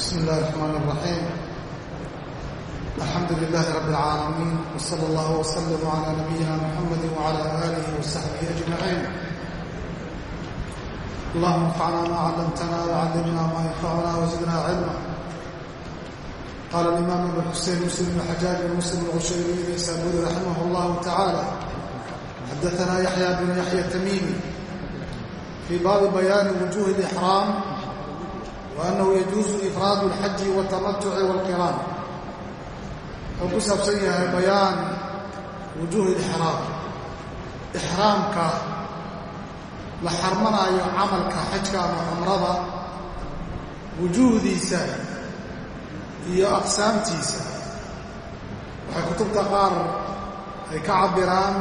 بسم الله الرحمن الرحيم الحمد لله رب العالمين وصلى الله وسلم على نبينا محمد وعلى آله وصحبه أجمعين اللهم انفعنا ما علمتنا وعلمنا ما ينفعنا وزدنا علما قال الإمام ابن حسين مسلم بن حجاج بن مسلم الغشيري النيسابوري رحمه الله تعالى حدثنا يحيى بن يحيى التميمي في باب بيان وجوه الإحرام وأنه يجوز إفراد الحج والتمتع والقران wuxuu ku saabsan yahay bayaan wujuuhi lixraam ixraamka la xarmanaayo camalka xajka ama cumrada wujuuhdiisa iyo aqsaamtiisa waxay kutubta qaar ay ka cabbiraan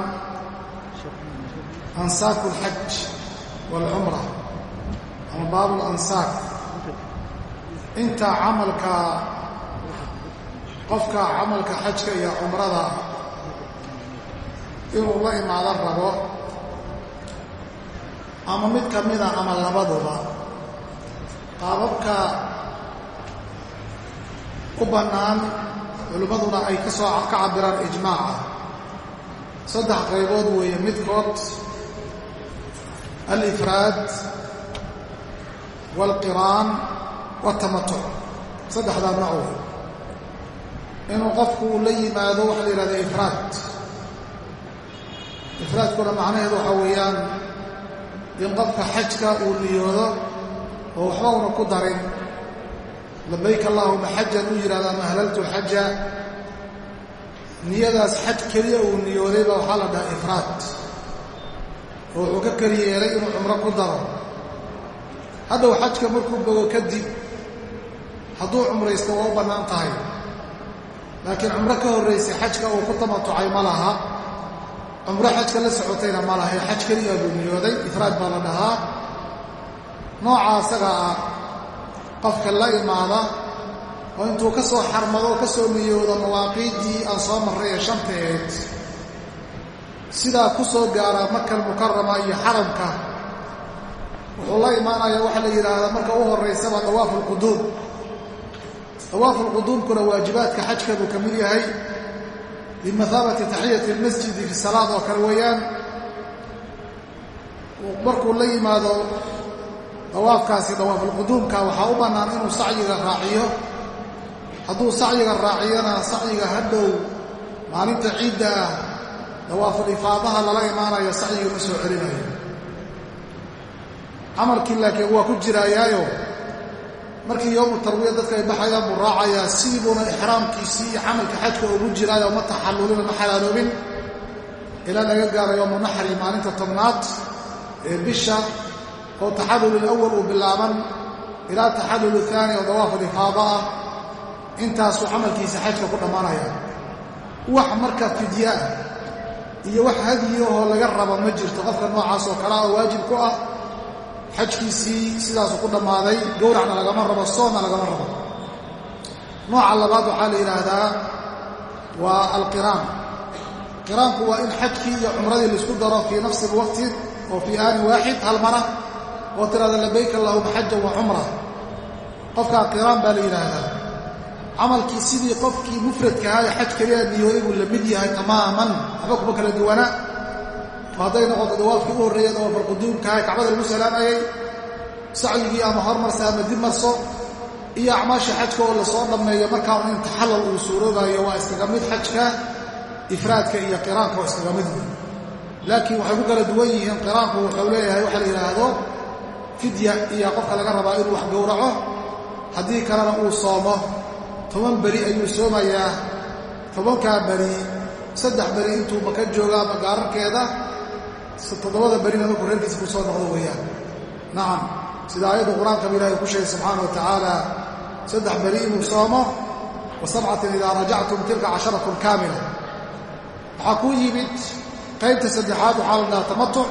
ansaaku alxaj waalcumra ama baabu lansaak inta camalka qofka camalka xajka iyo cumrada inuu la imaado rabo ama mid ka mida ama labaduba qaababka u bannaan culimmaduna ay ka soo ka cabbiraan ijmaaca saddex qaybood weeye midkood alifraad waalqiraan waatamatuc saddexdaa nooc inuu qofku la yimaado waxa la yidhahda ifraad. Ifraadkuna macnaheedu waxaa weeyaan in qofka xajka uu niyoodo oo waxba una ku darin. Labayk allaahuma xajan uu yidhahdo ama ahlaltu xaja niyadaas xaj keliya uu niyooday baa waxaa la dhahaa ifraad. Oo wuxuu ka keli yeelay inuu cumro ku daro. Hadhow xajka markuu bogo kadib hadduu cumraysto waa u bannaan tahay. Laakiin cumro ka horraysay xajka uu ku tamatucay ma laha. Cumro xajka la socotayna ma laha ee xaj keliya buu niyooday ifraad baa la dhahaa. Nooca asaga ah qofka la imaada oo intuu ka soo xarmado ka soo niyoodo mawaaqiiddii aan soo marray ee shanta eed sidaa ku soo gaara makal mukarama iyo xaramka wuxuu la imaanayaa waxaa la yidhaahdaa marka u horraysaba dawaafu alquduum dawaafu lquduumkuna waajibaadka xajka buu ka mid yahay bimathaabati taxiyati almasjidi fi salaad oo kale weeyaan. Markuu la yimaado dawaafkaasi dawaafulquduumka waxaa u bannaan inuu sacyiga raaciyo. Hadduu sacyiga raaciyona sacyiga hadhow maalinta ciidda ah dawaafulifaadaha lala imaanayo sacyiga ma soo celinayo. Camalkii laakiin waa ku jiraayaayo markii yowmu tarwiya dadka ay baxayaan buu raacayaa sidii buuna ixraamkiisii iyo camalka xajka ugu jiraayo ma taxallulina ma xalaaloobin ilaa laga gaaro yowmu naxri maalinta tobnaad ee bisha oo taxallul awal uu bilaaban ilaa taxallul aani oo dawaaf alifaada ah. Intaasuu camalkiisa xajka ku dhammaanaya. Wax marka fidya ah iyo wax hadiyahoo laga rabo ma jirto. Qofka noocaas oo kale oo waajib ku ah xajkiisii sidaasuu ku dhammaaday. Gowracna lagama rabo soonna lagama rabo. Nooca labaad waxaa la yidhaahdaa waa alqiraan. Qiraanku waa in xajkii iyo cumradii la isku daro fii nafsi alwaqti oo fii aanin waaxid hal mara oo tiraada labayk allahuma xajan wa cumra. Qofkaa qiraan baa la yidhaahdaa. Camalkii sidii qofkii mufradkahaa ee xaj keliya niyooday buu la mid yahay tamaaman. Waxba kuma kala duwana hadday noqoto dawaafkii u horreeya dawaafalquduumkaha kacbada lagu salaamayey sacyigii ama hormarsa ama dib marso iyo acmaasha xajka oo la soo dhammeeyo markaa in taxallal uu suuroobayo waa iskaga mid xajka ifraadka iyo qiraanka oo iskaga mid. Laakiin waxay ku kala duwan yihiin qiraanku wuxuu leeyahay waxa la yidhaahdo fidya iyo qofka laga rabaa inuu wax gowraco haddii kalena uu soomo. Toban beri ayuu soomayaa tobankaa beri saddex beri intuu maka jooga ama gaararkeeda toddobada berina markuu reerkiisa ku soo noqdo weeyaan. Nacam sida aayadda qur'aankaba ilahay ku sheegay subxaana wa tacaala saddex beri inuu soomo wa sabcatin idaa rajactum tilka casharatun kaamila. Waxaa kuu yimid qaybta saddexaad waxaa la tamatuc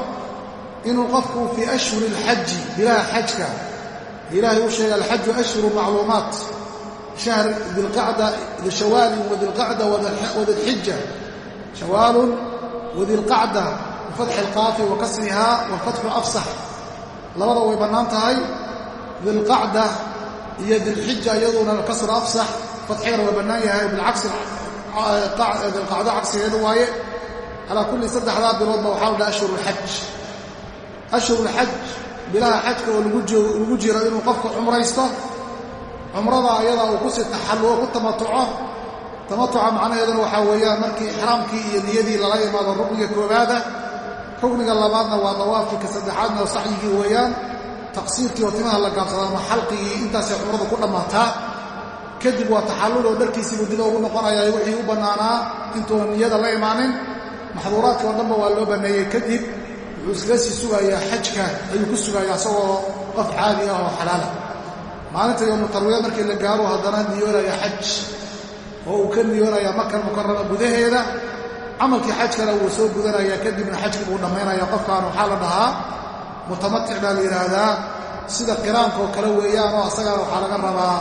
inuu qofku fii ashhuri alxaji bilaha xajka. Ilaahay u sheegay alxaju ashhuru macluumaat shahr dilqacda shawaalin wadilqacda wadilxija shawaalun wadilqacda bifatxi alqaafi wa kasrihaa walfatxu afsax labada way bannaan tahay dilqacda iyo dilxija iyaduna kasru afsax fadxigana waa bannaan yahay bilcagsi dilqacdo cagsigeeda waaye calaa kulli saddexdaa biloodba waxaa ladhaha ashhurulxaj ashhurulxaj bilaha xajka oo lagu jiro inuu qofka cumraysto cumrada ayada uu ku sii taxallugo ku tamatuco tamatuca macnaheeduna waxaa weeyaan markii ixraamkii iyo niyadii lala imaado rukniga koobaada rukniga labaadna waa dawaafkii ka saddexaadna sacyigii weeyaan taqsiirkii oo timaha la gaabsada ama xalqigii intaasay cumradu ku dhammaataa. Kadib waa taxallul oo dharkiisiibuu dib ugu noqonayaa wixii u bannaanaa intuuna niyada la imaanin maxduuraadkii oo dhanba waa loo banneeyey. Kadib wuxuu iskaga sii sugayaa xajka ayuu ku sugayaa isagoo qof caadi ah oo xalaala. Maalinta yowmu tarwiya markii la gaaro haddana niyoonaya xaj oo uu ka niyoonayaa makal mukarama gudaheeda camalkii xajkana wuu soo gudanayaa kadibna xajkii buu dhammaynaya. Qofkaan waxaa la dhahaa mutamatic baa la yidhaahdaa sida qiraanka oo kale weeyaanoo asagana waxaa laga rabaa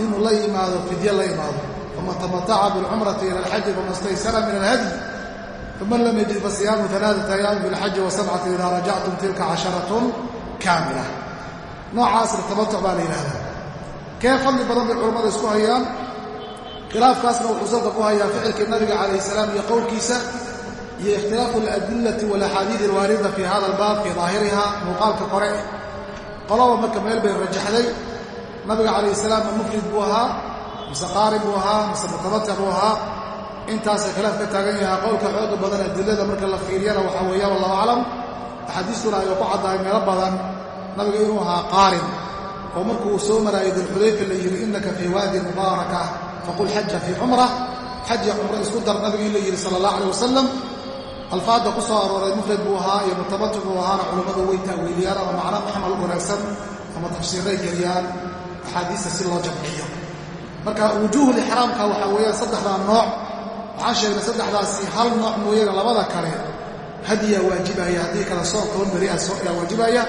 inuu la yimaado fidye la imaado faman tamataca bilcumrati ila alxaji faman staysara min alhadyi. Faman lam yajid fasiyaamu alaaata ayaamin fi lxaji wasabcati idaa rajactum tilka casharatun kaamila. Noocaasna tamatuc baa la yidhaahdaa. Kee fadli badan bay culammada isku hayaan khilaafkaasna wuxuu salka ku hayaa ficilkii nabiga calayh salaam iyo qowlkiisa iyo ikhtilaafu aladillati walaxaadiidi alwaarida fii hada albaab fii daahiriha muuqaalka kore qolaba marka meel bay rajaxday. Nabiga calayh salaam ma mufrid buu ahaa mise qaari buu ahaa mise mutamatic buu ahaa. Intaasay khilaaf ka taagan yahaa qowlka xooga badan adilada marka la fiiriyana waxaa weeyaan wallahu aclam axaadiistuna ayuu ku caddahay meelo badan. Nabiga inuu ahaa qaarin oo markuu soo maraayay dilxudayfa la yidhi fii waadi mubaaraka faqul xaja fii cumra xaja cumro isku dar nabiga in la yidhi sala allah aleh wasalam alfaadda ku soo arooray mufrad buu ahaa iyo mutamatic buu ahaana culammadu way ta'wiiliyaan ama macno maxmal u wanaagsan ama tafsiiray geliyaan axaadiista si loo jamciyo. Marka wujuuhulixraamka waxaa weeyaan saddexdaa nooc. Waxaan sheegnay saddexdaasi hal nooc mooyane labada kale. Hadiyaa waajibaya haddii kale soom toban beri ah yaa waajibaya.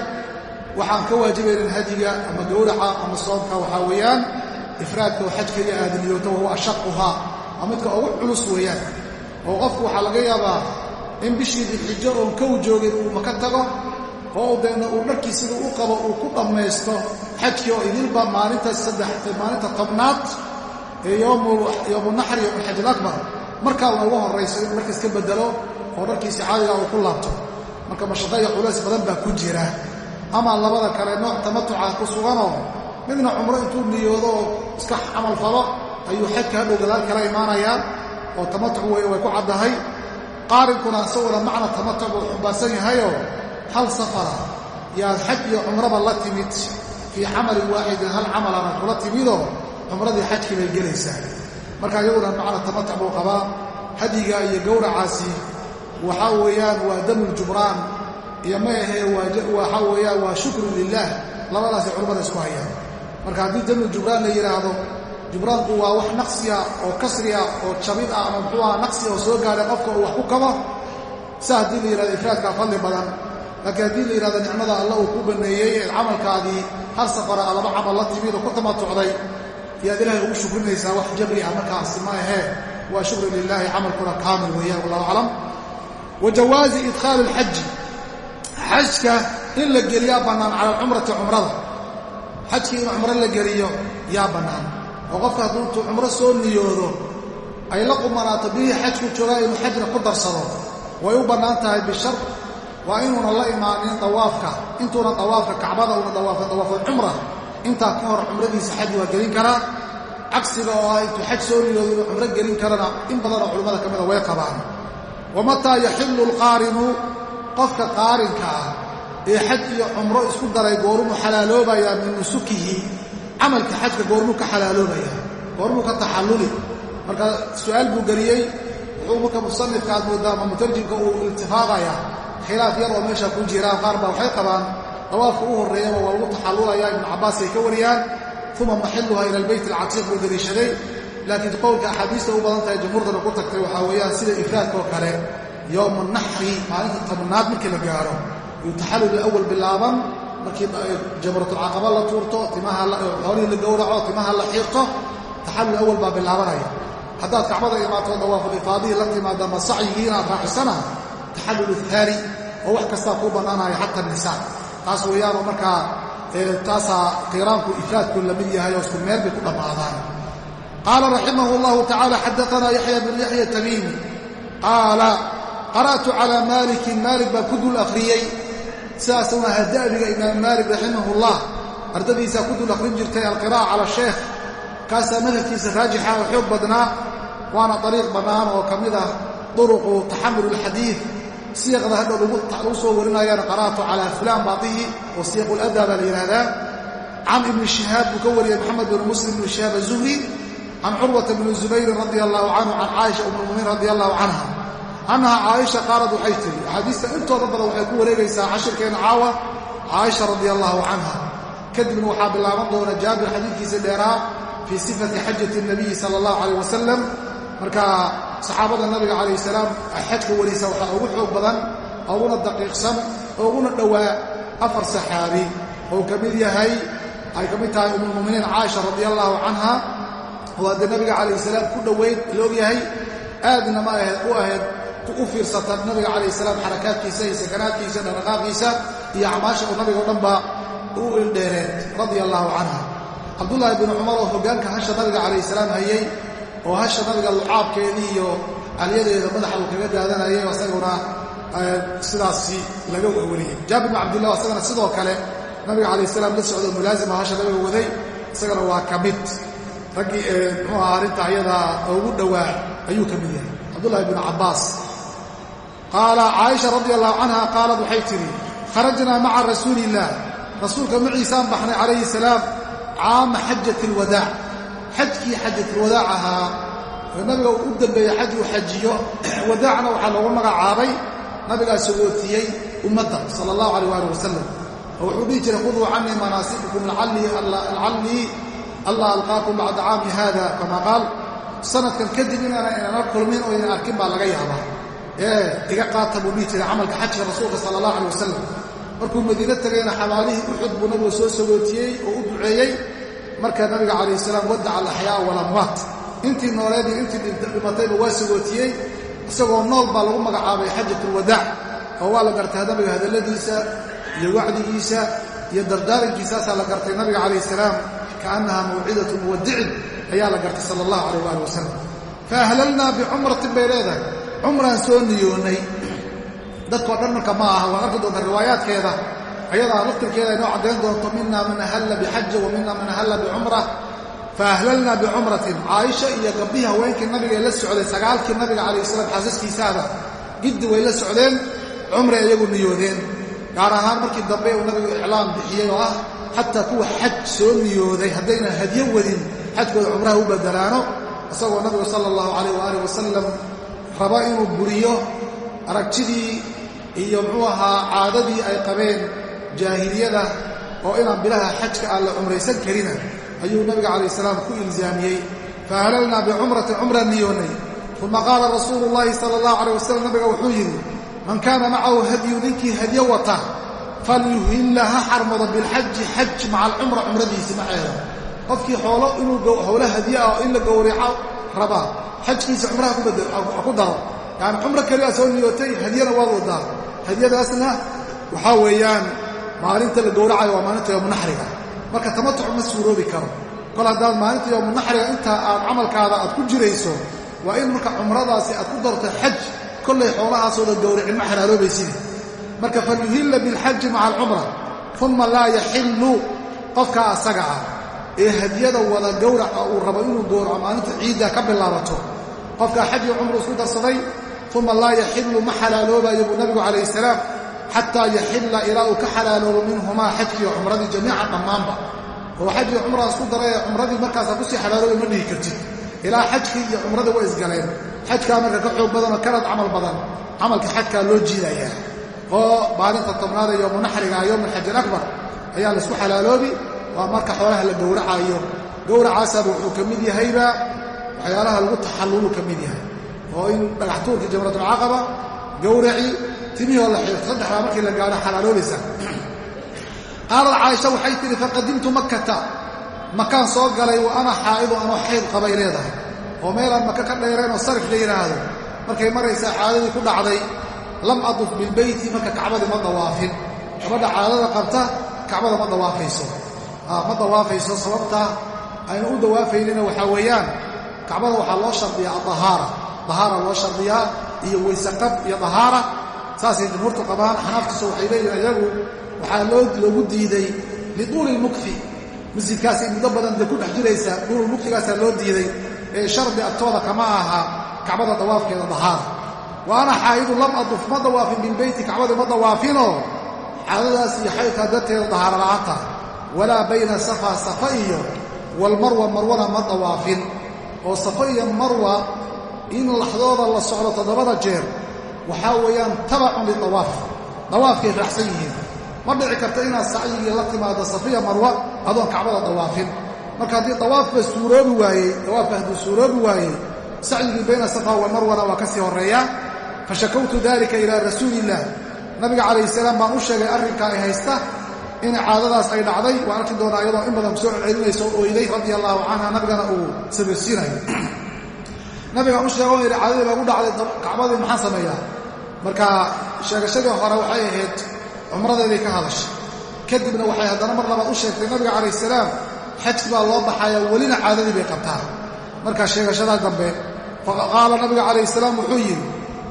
Waxaan ka waajibaynin hadiga ama gowraca ama soomka waxaa ifraadka oo xaj keliya aada niyooto wahuwa ashaquhaa. Waa midka ugu culus weeyaan. Oo qofku waxaa laga yaabaa in bishii dilxijo oon kow joogin uu maka tago oo deena uu dharkii siduu u qabo uu ku dhammaysto xajkii oo idilba maalinta saddex maalinta tobnaad ee yowmunaxri yowmulxaj alakbar markaa uga horrayso inuu dharkiis ka bedelo oo dharkiisi caadiga uu ku laabto. Marka mashaqo iyo culays badan baa ku jira. Ama labada kale nooc tamatuca ku suganoo midna cumro intuu niyoodo oo iska camal falo ayuu xajka hadhow gadaal kala imaanayaa oo tamatuc way ku caddahay. Qaarinkuna isaguna macna tamatuc buu xumbaarsan yahayoo hal safara yaad xaj iyo cumraba la timid fii camalin waaxidin hal camalana kula timidoo cumradii xajkii bay gelaysaa. Marka iyaguna macna tamatuc buu qabaa. Hadiga iyo gowracaasi waxaa weeyaan waa damuljumraan iyo ma ahee waxaa weeyaan waa shukrun lilaah labadaasay culammada isku hayaan marka haddii damul jubraan la yidhaahdo jubraanku waa wax naqsiya oo kasriya oo jabid ah ama muxuu aha naqsi oo soo gaadhay qofka uu wax ku kabo sa haddii la yidhahdo ifraadkaa fadli badan. Laakiin haddii la yidhahdo nicmada alla uu ku baneeyey ee camalkaadii hal safara a laba camal la timid oo ku tamatucday yaad ilaahay ugu shukrinaysaa wax jabri ah markaasi ma ahee? Waa shukru lilaahi camalkuna kaamil weeyaan wallahu aclam. Wa jawaazi idkhaalu alxaji xajka in la geliyaa bannaan cala cumrada xajkii in cumro la geliyo yaa bannaan oo qofka hadduu intuu cumro soo niyoodo ay la qumanaato bihii xajku joogaa inuu xajna ku darsado. Way u bannaan tahay bishar. Waa inuuna la imaanin dawaafka. Intuuna dawaafka kacbada una dawaafin dawaafulcumra intaa ka hor cumradiisa xaj waa gelin karaa cagsiga oo ah intuu xaj soo niyoodo inuu cumro gelin karana in badanoo culimmada ka mida way qabaan. Wa mataa yaxillu alqaarinu? Qofka qaarinka ah ee xaj iyo cumro isku daray goormuu xalaaloobayaa min nusukihi. Camalka xajka goormuu ka xalaaloobayaa. Goormuu ka taxalluli. Marka su'aal buu geliyey wuxuu marka musanifka aad moodaa ama mutarjimka uu iltifaaqayaa khilaaf yar oo meesha ku jiraan qaar baa waxay qabaan. Dawaafka u horreeyaba waa lagu taxallulayaa ibnu cabbaas ay ka wariyaan. Uma maxilluha ila albeyt alcatiiq buu deliishaday laakiin qowlka axaadiista u badan tahay jumhuurdana ku tagtay waxaa weeyaan sida ifraadka oo kale yowma naxri maalinta tobnaad markii la gaaro yuu taxallul awal bilaaban markii jamratulcaqaba la tuurto xoolihii la gowraco timaha la xiirto taxallul awal baa bilaabanaya haddaad kacbada imaato dawaafulifaadihii la timaada ma sacyigii inaad raacisana taxallul aani oo wax kastaa kuu bannaanaya xata nisaa taas weeyaanoo markaa taasaa qiraanku ifraadku la mid yahay oo isku meel bay ku dhammaadaan qaala raximah اllahu tacala xadaanaa yaxya bnu yaxya tamiimi qaala qara'tu calaa maalikin maalik baa ku sidaas u ahaa da'biga imaam maalik raximahullah. Ardadiisa ku dul akhrin jirtay alqiraa'a cala sheekh kaasaa madhabkiisa raajixa oo xoog badnaa. Waana ariiq bannaan oo ka mid ah duruqu taxamul alxadiid siiqda hadha lagu soo warinayaan qara'tu calaa fulaan baatihi wa siiqu ladaa baa la yidhahdaa can ibni shihaab buu ka wariyey moxamed binu muslim ibnu shihaab azuhri can curwata bni zubayrin radia allaahu canhu can caaisha umulmuminiin radia allahu canha annaha caaisha qaalad waxay tiri axaadiista intooda badan waxay ku wareegaysaa cashirkeenna caawa caaisha radi allahu canha. Kadibna waxaa bilaaban doona jaabir xadiidkiisa dheeraa fii sifati xajati nabiyi sala allahu calayh wasalam marka saxaabada nabiga calayh salaam xajka warisa waxaa ugu xoog badan uguna daqiiqsan uguna dhowaa afar saxaabi oo ka mid yahay ay ka mid tahay umulmuminiin caaisha radi allahu canha. Oo haddee nabiga calayh salaam ku yahay aadna ma ahayd u nabiga calayh salaam xarakaadkiisa iyo sakanaadkiisa dhaqdhaqaaqiisa iyo acmaasha uu nabiga o dhan u ildheereed radia allahu canha cabdullaahi binu cumar oo hoggaanka hasha nabiga calayh salaam hayey oo hasha nabiga lucaabkeedii iyo calyadeeda madaxa uu kaga daadanayay isaguna sidaasi laga wariyey jaabir bn cabdillah isagana sidoo kale nabiga calayh salaam la socdo mulaasima hasha nabiga waday isagana waa ka mid. Raggii muxuu aha arrinta ayadaa ugu dhowaa ayuu ka mid yahay. Cabdullahi bnu cabbaas qaala caaisha radi allahu canha qaalad waxay tidhi kharajnaa maca rasuuli illaah rasuulka maciisaan baxnay calayhi salaam caama xajat alwadaac xajkii xajatilwadaac ahaa nabiga u dambeeyey xaj uu xajiyo wadaacna waxaa loogu magacaabay nabigaa sagootiyey ummadda sala allahu alayh waalih wasalam oo wuxuu dhihi jiray khuduu canii manaasikakum lacallii allah alqaakum bacda caami haada kama qaal. Sanadkan kadib inaana inana kulmin oo inan arkin baa laga yaabaa iga qaata buu dhihi jiray camalka xajka rasuulka sala allah alay wasalam markuu madiino tegayna xabaalihii uxud buu nabigu soo sagootiyey oo u duceeyey. Markaa nabiga calayh salaam wadaca alaxyaa walamwaat. Intii nooleed iyo intii dhimatayba waa sagootiyey isagoo nool baa lagu magacaabay xajatulwadaac oo waa la gartay nabiga hadalladiisa iyo wacdigiisa iyo dardaarankiisaasaa la gartay nabiga calayh salaam. Kaannaha mawcidatu muwadicin ayaa la gartay sala allahu calayh waali wasalam fa ahlalnaa bicumratin bay leedahay cumraan soo niyoonnay dadkao dhan marka ma aha waan arki doonta riwaayaadkeeda. Ayadaa laftirkeeda inoo caddayn doonto mina man ahalla bixaja wa mina man ahalla bicumra fa ahlalnaa bicumratin. Caaisha iyo gabdhihii haweenkii nabiga ee la socday sagaalkii nabiga calayh salaam xaasaskiisaada. Giddi way la socdeen cumray iyagu niyoodeen gaar ahaan markii dambe uu nabigu iclaam bixiyey oo ah xataa kuwa xaj soo niyooday haddaynan hadyo wadin xajkooda cumraha u badelaano isagoo nabigu sala allahu calayh waaalih wasalam raba inuu buriyo aragtidii iyo muxuu ahaa caadadii ay qabeen jaahiliyada oo inaan bilaha xajka aan la cumraysan karina ayuu nabiga calayh salaam ku ilzaamiyey. Fa ahlalnaa bicumratin cumraan niyoonnay uma qaala rasuulu llaahi sala allahu calayh wasalam nabiga wuxuu yidhi man kaana macahu hadyu ninkii hadyo wata falyuhilla ha xarmado bilxaji xaj maca alcumra cumradiisi maceeda qofkii xoolo inuu howlo hadyo ah oo in la gowrico rabaa xajkiisa cumraha ku daro yani cumro keliyaa soo niyootay hadyana waad wadaa hadyadaasna waxaa weeyaan maalinta la gowracayo waa maalinta yoomunaxriga marka tamatuc ma suuroobi karo. Kol haddaad maalinta yoomunaxriga intaa aad camalkaada aad ku jirayso waa in marka cumradaasi aad ku darto xaj. Kollay xoolahaasoo la gowricin ma xalaaloobaysid marka falyuhilla bilxaji maca alcumra uma laa yaxillu qofkaa asaga ah ee hadyada wada gowraca uu rabo inuu gowraco maalinta ciidda ka bilaabato. Qofkaa xaj cumru isku darsaday uma laa yaxillu ma xalaaloobayo buu nabigu calayh salaam xataa yaxilla ilaa uu ka xalaaloobo minhumaa xajkiiyo cumradii jamiican dhammaanba. Oo xaj iyo cumraa isku daray ee cumradii markaasaa ku sii xalaaloobay ma dhihi kartid. Ilaa xajkii iyo cumradii way isgaleen. Xajkaa marka ka xoog badanoo kanad camal badan camalka xajkaa loo jiidayaa. Oo maalinta tobnaada yoomunaxriga yowmulxaj alakbar ayaa laysku xalaaloobi waa marka xoolaha la gowracaayo. Gowracaasaaba wuxuu ka mid yahayba waxyaalaha lagu taxallulu ka mid yahay. Oo in dhagaxtuurkii jamratulcaqaba gowraci timihoo la xiirto saddexdaa markii la gaadho xalaaloobaysa. Qaalad caaisha waxay tidhi faqadimtu makkata. Makaan soo galay wa ana xaa'idu anoo xayd qabay leedahay. Oo meelaan maka ka dheerayn oo sarif la yidhaahdo markay maraysaa caadadii ku dhacday lam aduf bilbeyti marka kacbadii ma dawaafin gabadha caadada qabta kacbada ma dawaafayso ma dawaafayso sababta aynu u dawaafaynina waxaa weeyaan kacbada waxaa loo shardiyaa adahaara dahaara loo shardiyaa iyo weysaqab iyo dahaara saasay jumhuurtu qabaan xanaaftiisu waxay leeyihiin iyagu waxaa loogu diiday liduuli lmukfi masjidkaasay muddo badan dee ku dhex jiraysa duululmukfigaasaa loo diiday ee shardi agtooda kama aha kacbada dawaafkeeda dahaara wa ana xaa'idu lam aduf ma dawaafin bilbeyti kacbadii ma dawaafinoo caadadaas iyo xaydkaa darteeda dahaara la'aanta walaa bayna safa safa iyo walmarwa marwana ma dawaafin. Oo safa iyo marwa in laxdooda la socdo toddobada jeer waxaa weeyaan tabacun lidawaaf dawaafkay raacsan yihiin. Ma dhici karto inaad sacyigii la timaado safiya marwa adoon kacbada dawaafin. Marka haddii dawaafba suuroobi waayey dawaafka hadduu suuroobi waayey sacyigii bayna safa wa marwana waa ka sii horreeyaa. Fa shakawtu dalika ilaa rasuuliillah nabiga calayhi salaam baan u sheegay arrinkaa ay haysta in caadadaas ay dhacday. Waan arki doonaa iyadoo in badan soo celcelinayso oo oyday radia allaahu canha nabigana uu sabirsiinayo nabigaan u sheego yidhi caadadii baa gu dhacday kacbadii maxaan sameeyaa? Marka sheegashadii hore waxay ahayd cumradeedii ka hadashay. Kadibna waxay haddana mar labaad u sheegtay nabiga calayh salaam xajki baa loo baxayaa welina caadadii bay qabtaa. Markaa sheegashadaa dambe faqaala nabiga calayh salaam wuxuu yidhi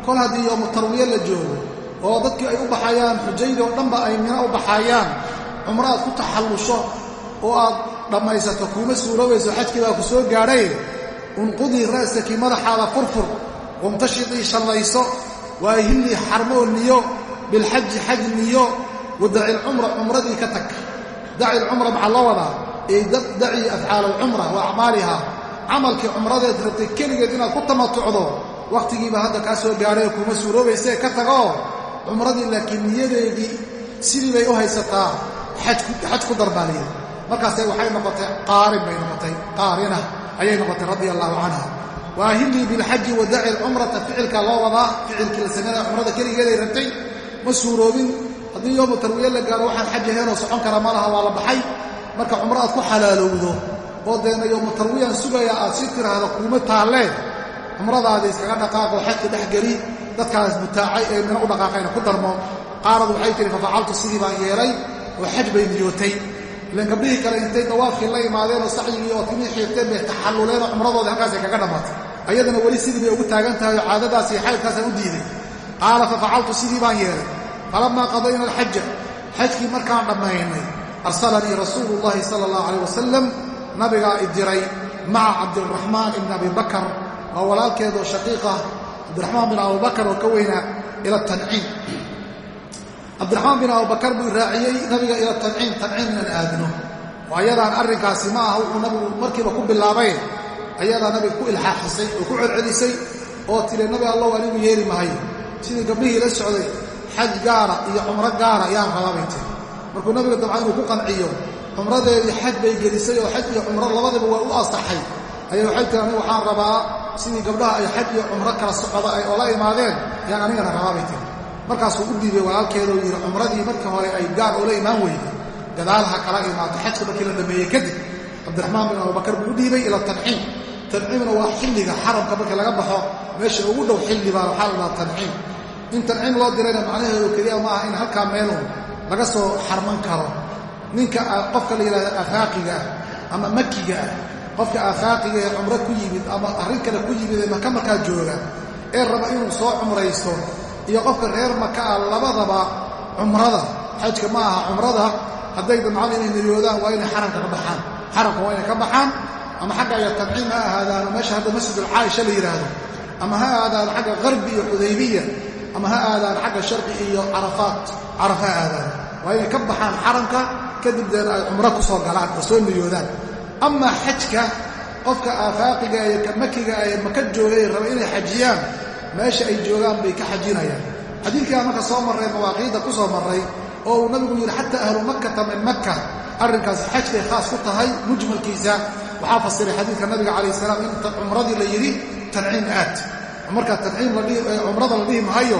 kol haddii yoomu tarwiye la joogo oo dadkii ay u baxayaan xujaydii oo dhanba ay mina u baxayaan cumro aad ku taxallusho oo aad dhammaysato kuuma suuroobayso xajkii baa ku soo gaadhay. Unqudii ra'sakii madaxaada furfur wamtashidii shallayso waa hillii xarmoo niyo bilxaji xaj niyo wadaci lcumra cumradii ka tag. Daci lcumra maxaa loo wadaa? Ey dacii afcaal alcumra wa acmaaliha. Camalkii cumradeed rabtay keligeed inaad ku tamatucdo wakhtigiiba hadda kaa soo gaadhay kuuma suuroobaysee ka tagoo cumradii laakiin niyadeedii sidii bay u haysataa xaj ku darbaaliya markaasay waxay noqotay qaarin bay noqotay. Qaarina ayay noqotay radia allaahu canha hillii bilxaji wadaci lcumrata ficilkaa loo wadaa ficilkii la sameynaya cumrada keligeeday rabtay ma suuroobin haddii yoomu tarwiye la gaaro waxaan xaj ahaynoo socon kara ma waa la baxay. Marka cumro aad ku xalaalowdo oo deena yoomu tarwiyaan sugaya aad si tiraahdo kuuma taallee cumradaadii iskaga dhaqaaqoo xajka dhexgeli dadkaas mutaacay ee mina u dhaqaaqayna ku darmo. Qaarad waxay tihi fafacaltu sidii baan yeelay oo xaj bay niyootay ilan gabdhihii kale intay dawaafkii la imaadeenoo sacyigii oo timii xiirteen bay taxalluleenoo cumradoodii halkaasay kaga dhammaatay ayadana weli sidii bay ugu taagan tahay oo caadadaas iyo xaydkaasaan u diiday. Qaala fafacaltu sidii baan yeelay. Falammaa qadayna alxaja xajkii markaan dhammaynay arsalanii rasuulu llahi sala allahu calayh wasalam nabigaa i diray maca cabdiraxmaan ibni abi bakar. Waa walaalkeedoo shaqiiqah cabdiraxmaan bin abubakar oo ka weynaa ila tanciim cabdiraxmaan bin abubakar buu raaciyey nabiga ila tanciim tanciim inaan aadno. Oo ayadaan arrinkaasi ma aha wuxuu nabigu markiiba ku bilaabay ayadaa nabiga ku ilxaaxisay oo ku celcelisay oo tiri nabi allow anigu yeeli mahayo sidii gabdhihii la socday xaj gaara iyo cumro gaara yaan rabaa bay tiri. Markuu nabiga dabcan inuu ku qanciyo cumradeedii xaj bay gelisay oo xaj iyo cumro labadaba waa u asaxay. Ayaa waxay tiri anigu waxaan rabaa sidii gabdhaha ay xaj iyo cumro kala socda ay oola imaadeen yaan anigana rabaa bay tiri markaasuu u dhiibay walaalkeedoo yidhi cumradii marka hore ay gaar oola imaan weyday gadaalha kala imaato xajka markii la dhameeyey kadib cabdiraxmaan bin abubakar buu u dhiibay ila tanciim tanciimna waa xilliga xaramka markii laga baxo meesha ugu dhow xilli baa waxaa la tanciim in tanciim loo dirayna macnaheedu keliya ma aha in halkaa meelun laga soo xarman karo. Ninka qofka la yidhahda afaaqiga ah ama makiga ah qofka afaaqiga ee cumro ku yimid ama arrin kale ku yimid ee maka markaa jooga ee raba inuu soo cumraysto iyo qofka reer maka ah labadaba cumrada. Xajka ma aha cumrada. Hadday damcaan inay niyoodaan waa inay xaramka ka baxaan. Xaramka waa inay ka baxaan. Ama xagga iyo tanciim ha ahaadaano meesha hadda masjidulcaaisha la yidhaahdo ama ha aadaan xagga qarbi iyo xudaybiya. Ama ha aadaan xagga sharqi iyo carafaat. Caraf ha aadaan. Waa inay ka baxaan xaramka kadib deena ay cumro ku soo galaan oo soo niyoodaan amaa xajka qofka aafaaqiga ee makiga ee maka joogay raba inay xajiyaan meesha ay joogaan bay ka xajinayaan. Xadiidkaa marka soo marray mawaaqiidda ku soo marray oo uu nabigu yidhi xataa ahlu makkata min makka. Arrinkaasi xajkay khaas ku tahay mujmalkiisa. Waxaa fasiray xadiidka nabiga calayh salaam in cumradii la yidhi tanciim aad. Marka tanciim cumrada la dhihi mahayo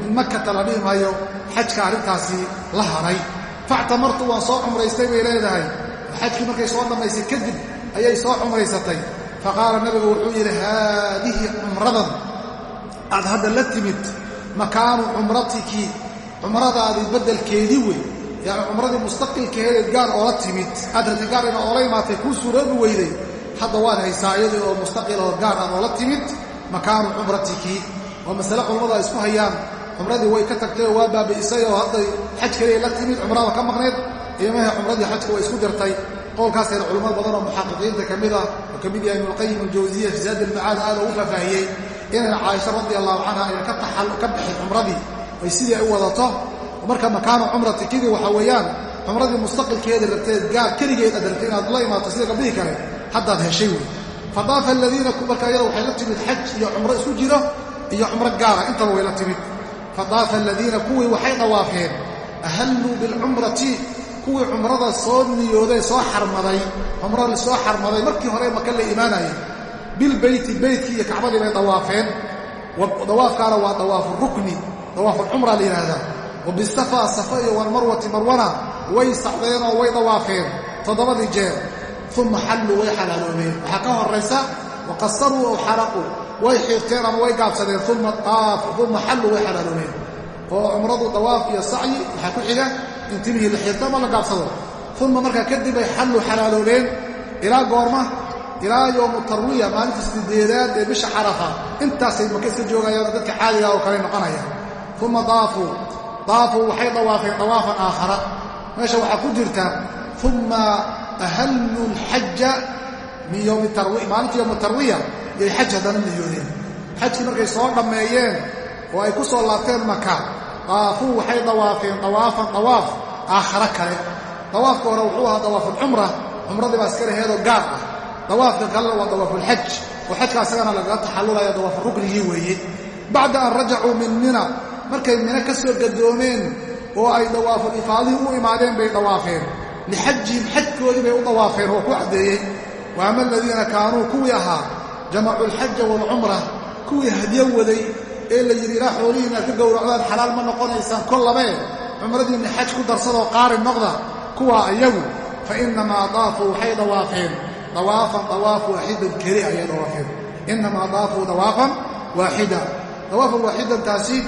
min makkata la dhihi mahayo xajka arrintaasi la haray. Factamartu waan soo cumraystay bay leedahay. Xajkii markay soo dhammaysay kadib ayay soo cumraysatay. Faqaala nabigu wuxuu yidhi haadihi cumradan aad hadda la timid makaanu cumratiki cumradaadii beddelkeedii wey yani cumradii mustaqilkeedeed gaar oola timid aad rabtay gaar ina oola imaatay kuu suuroobi weyday hadda waad haysaa iyadii oo mustaqil oo gaar aad oola timid makaanu cumratiki. Waa masale culammadu ay isku hayaan cumradii way ka tagtay oo waa baabi'isay oo hadday xaj keliya la timid cumrada ka maqneed iyo mahe cumradii xajka way isku dirtay. Qowlkaasayna culamo badan oo muxaqiqiinta ka mid ah oo ka mid yahay ibnuulqayim aljawsiya fi zaad ilmacaad aad ugu faahfaahiyey inayna caaisha radi allahu canha ayna ka bixin cumradii. Ay sidii ay u wadato. Marka makaanu cumrati kidii waxaa weeyaan cumradii mustaqilkeeda rabteed gaar keligeed aad inaad la imaato sida gabdhihii kale haddaad heshay wey. Fadaafa aladiina marka iyada waxay la timid xaj iyo cumro isku jiro iyo cumro gaara intaba way la timid. Fadaafa aladiina kuwii waxay dhawaafeen ahalluu bilcumrati. Kuwii cumrada soo niyooday soo xarmaday cumrada soo xarmaday markii hore maka la imaanayay bilbeyti beytkii iyo kacbadii bay dawaafeen dawaafkaana waa dawaafu rukni dawaafucumra la yidhaahdaa wa bisafa safa iyo walmarwati marwana way sacdeen oo way dawaafeen toddobadii jeer uma xalluu way xalaaloobeen waxaa ka horaysa waqasaruu ow xaraquu way xiirteen ama way gaabsadeen uma xalluu way xalaaloobeen oo cumradu dawaaf iyo sacyi waxaa ku xiga in timihii la xiirto ama la gaabsado uma markaa kadib ay xalluu xalaaloobeen ilaa goorma ilaa yowmu tarwiya maalinta sideedaad ee bisha xarafa intaasay maka iska joogayaan dadka caadiga oo kale noqonayaan uma daafuu daafuu waxay dawaafeen dawaafan aakhara. Meesha waxaa ku jirta uma ahalluu alxaja min maalinta yowmu tarwiya yay xaj haddana niyoodeen xajkii markay soo dhammeeyeen oo ay ku soo laabteen maka daafuu waxay dawaafeen dawaafan dawaaf aakhara kale. Dawaafka hore wuxuu ahaa dawaafulcumra cumradii baa iska laheedoo gaar ah dawaafka kalena waa dawaafulxaj oo xajka asagana lagaga taxallulaya dawaafu ruknigii weeye. Bacda an rajacuu min mina. Markay mino ka soo gadoomeen oo ay dawaaful ifaadihii u imaadeen bay dawaafeen. Lixajihim xajkoodii bay u dawaafeen oo ku caddeeyey wa ama aladiina kaanuu kuwii ahaa jamacu alxaja waalcumra kuwii hadyo waday ee la yidhi ilaa xoolihii inaad ka gowracdaan xalaal ma noqonaysaan kol labee cumradiinna xaj ku darsadoo qaari noqda kuwaa iyagu fa innamaa daafuu waxay dawaafeen dawaafan dawaaf waaxidan keli ayay dawaafeen innamaa daafuu dawaafan waaxida dawaafan waaxidantaasi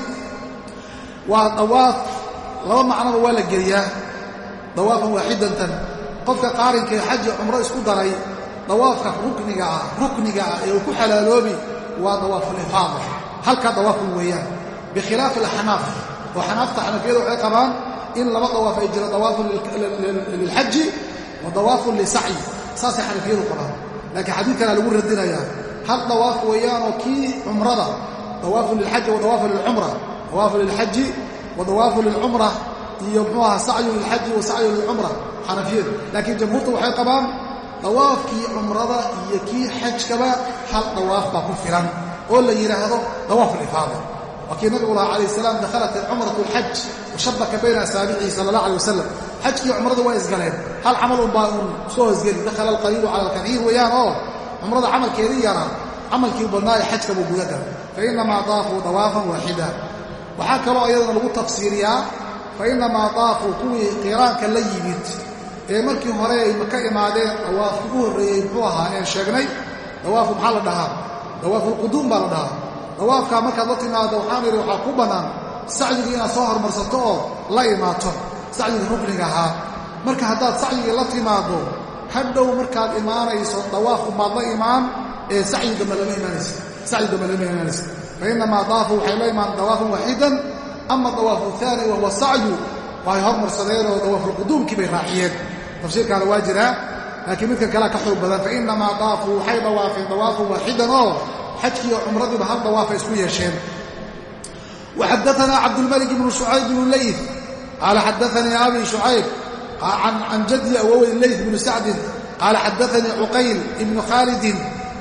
waa dawaaf laba macnoba waa la geliyaa dawaafan waaxidantan qofka qaarinkae xaji cumro isku daray dawaafka rukniga ah rukniga ah ee uu ku xalaaloobi waa dawaafulifaada halkaa dawaafun weeyaan bikhilaafi alaxnaaf oo xanaafta xanafiyada waxay qabaan in laba dawaaf ay jiro dawaafun lilxaji wa dawaafun lisacyi saasay xanafiyadu qabaan laakiin xadiidkana lagu radinayaa hal dawaaf weeyaanoo kii cumrada dawaafun lilxaji wa dawaafun lilcumra dawaafun lilxaji wa dawaafun lilcumra iyo muxuu ahaa sacyu lilxaji wa sacyu lilcumra xanafiyadu. Laakiin jamhuurta waxay qabaan dawaafkii cumrada iyo kii xajkaba hal dawaaf baa ku filan oo la yidhaahdo dawaaf alifaada waa kii nabigu lahaa calayh salaam dakhalat alcumratu alxaj washabaka bayna asaabicihi sala allah alay wasalam xajkii cumrada waa isgaleen. Hal camal unbaa uun soo hosgeli dakhala alqaliilu cala alkaciir weeyaan oo cumrada camalkeedii yaraa camalkii badnaa ee xajka buu guda galay. Fa innamaa daafuu dawaafan waaxida. Waxaa kaloo ayadana lagu tafsiiriyaa fa innamaa daafuu kuwii qiraanka la yimid. Ee markii hore ay maka imaadeen dawaafki ugu horreeyey muxuu ahaa een sheegnay dawaafu maxaa la dhahaa? Dawaafulquduum baa la dhahaa dawaafkaa markaad la timaado waxaan idhi waxaa ku bannaan sacyigii inaad soo hormarsato oo la imaato sacyigii rukniga ahaa. Marka haddaad sacyigii la timaado hadhow markaad imaanayso dawaafku baad la imaan ee sacyi dambe lama imaanaysa sacyi dambe lama imaanaysa fa daafu waxay la imaan dawaafan waaxidan ama dawaafu aani wahuwa sacyu waay hormarsadeenoo dawaafulquduumkii bay raaciyeen. Tafsiirkaana waa jiraa laakiin midkan kalea ka xoog badan fainnamaa daafuu waxay dawaafeen dawaafan waaxidan oo xajkiiyo cumradiiba hal dawaafa isku yeesheen. Waxadaanaa cabdulmalik ibnu shucayb bnu ley qaala xadaanii abi shucayb can jaddi awowey ley bnu sacdin qaala xadaanii cuqayl ibnu khaalidin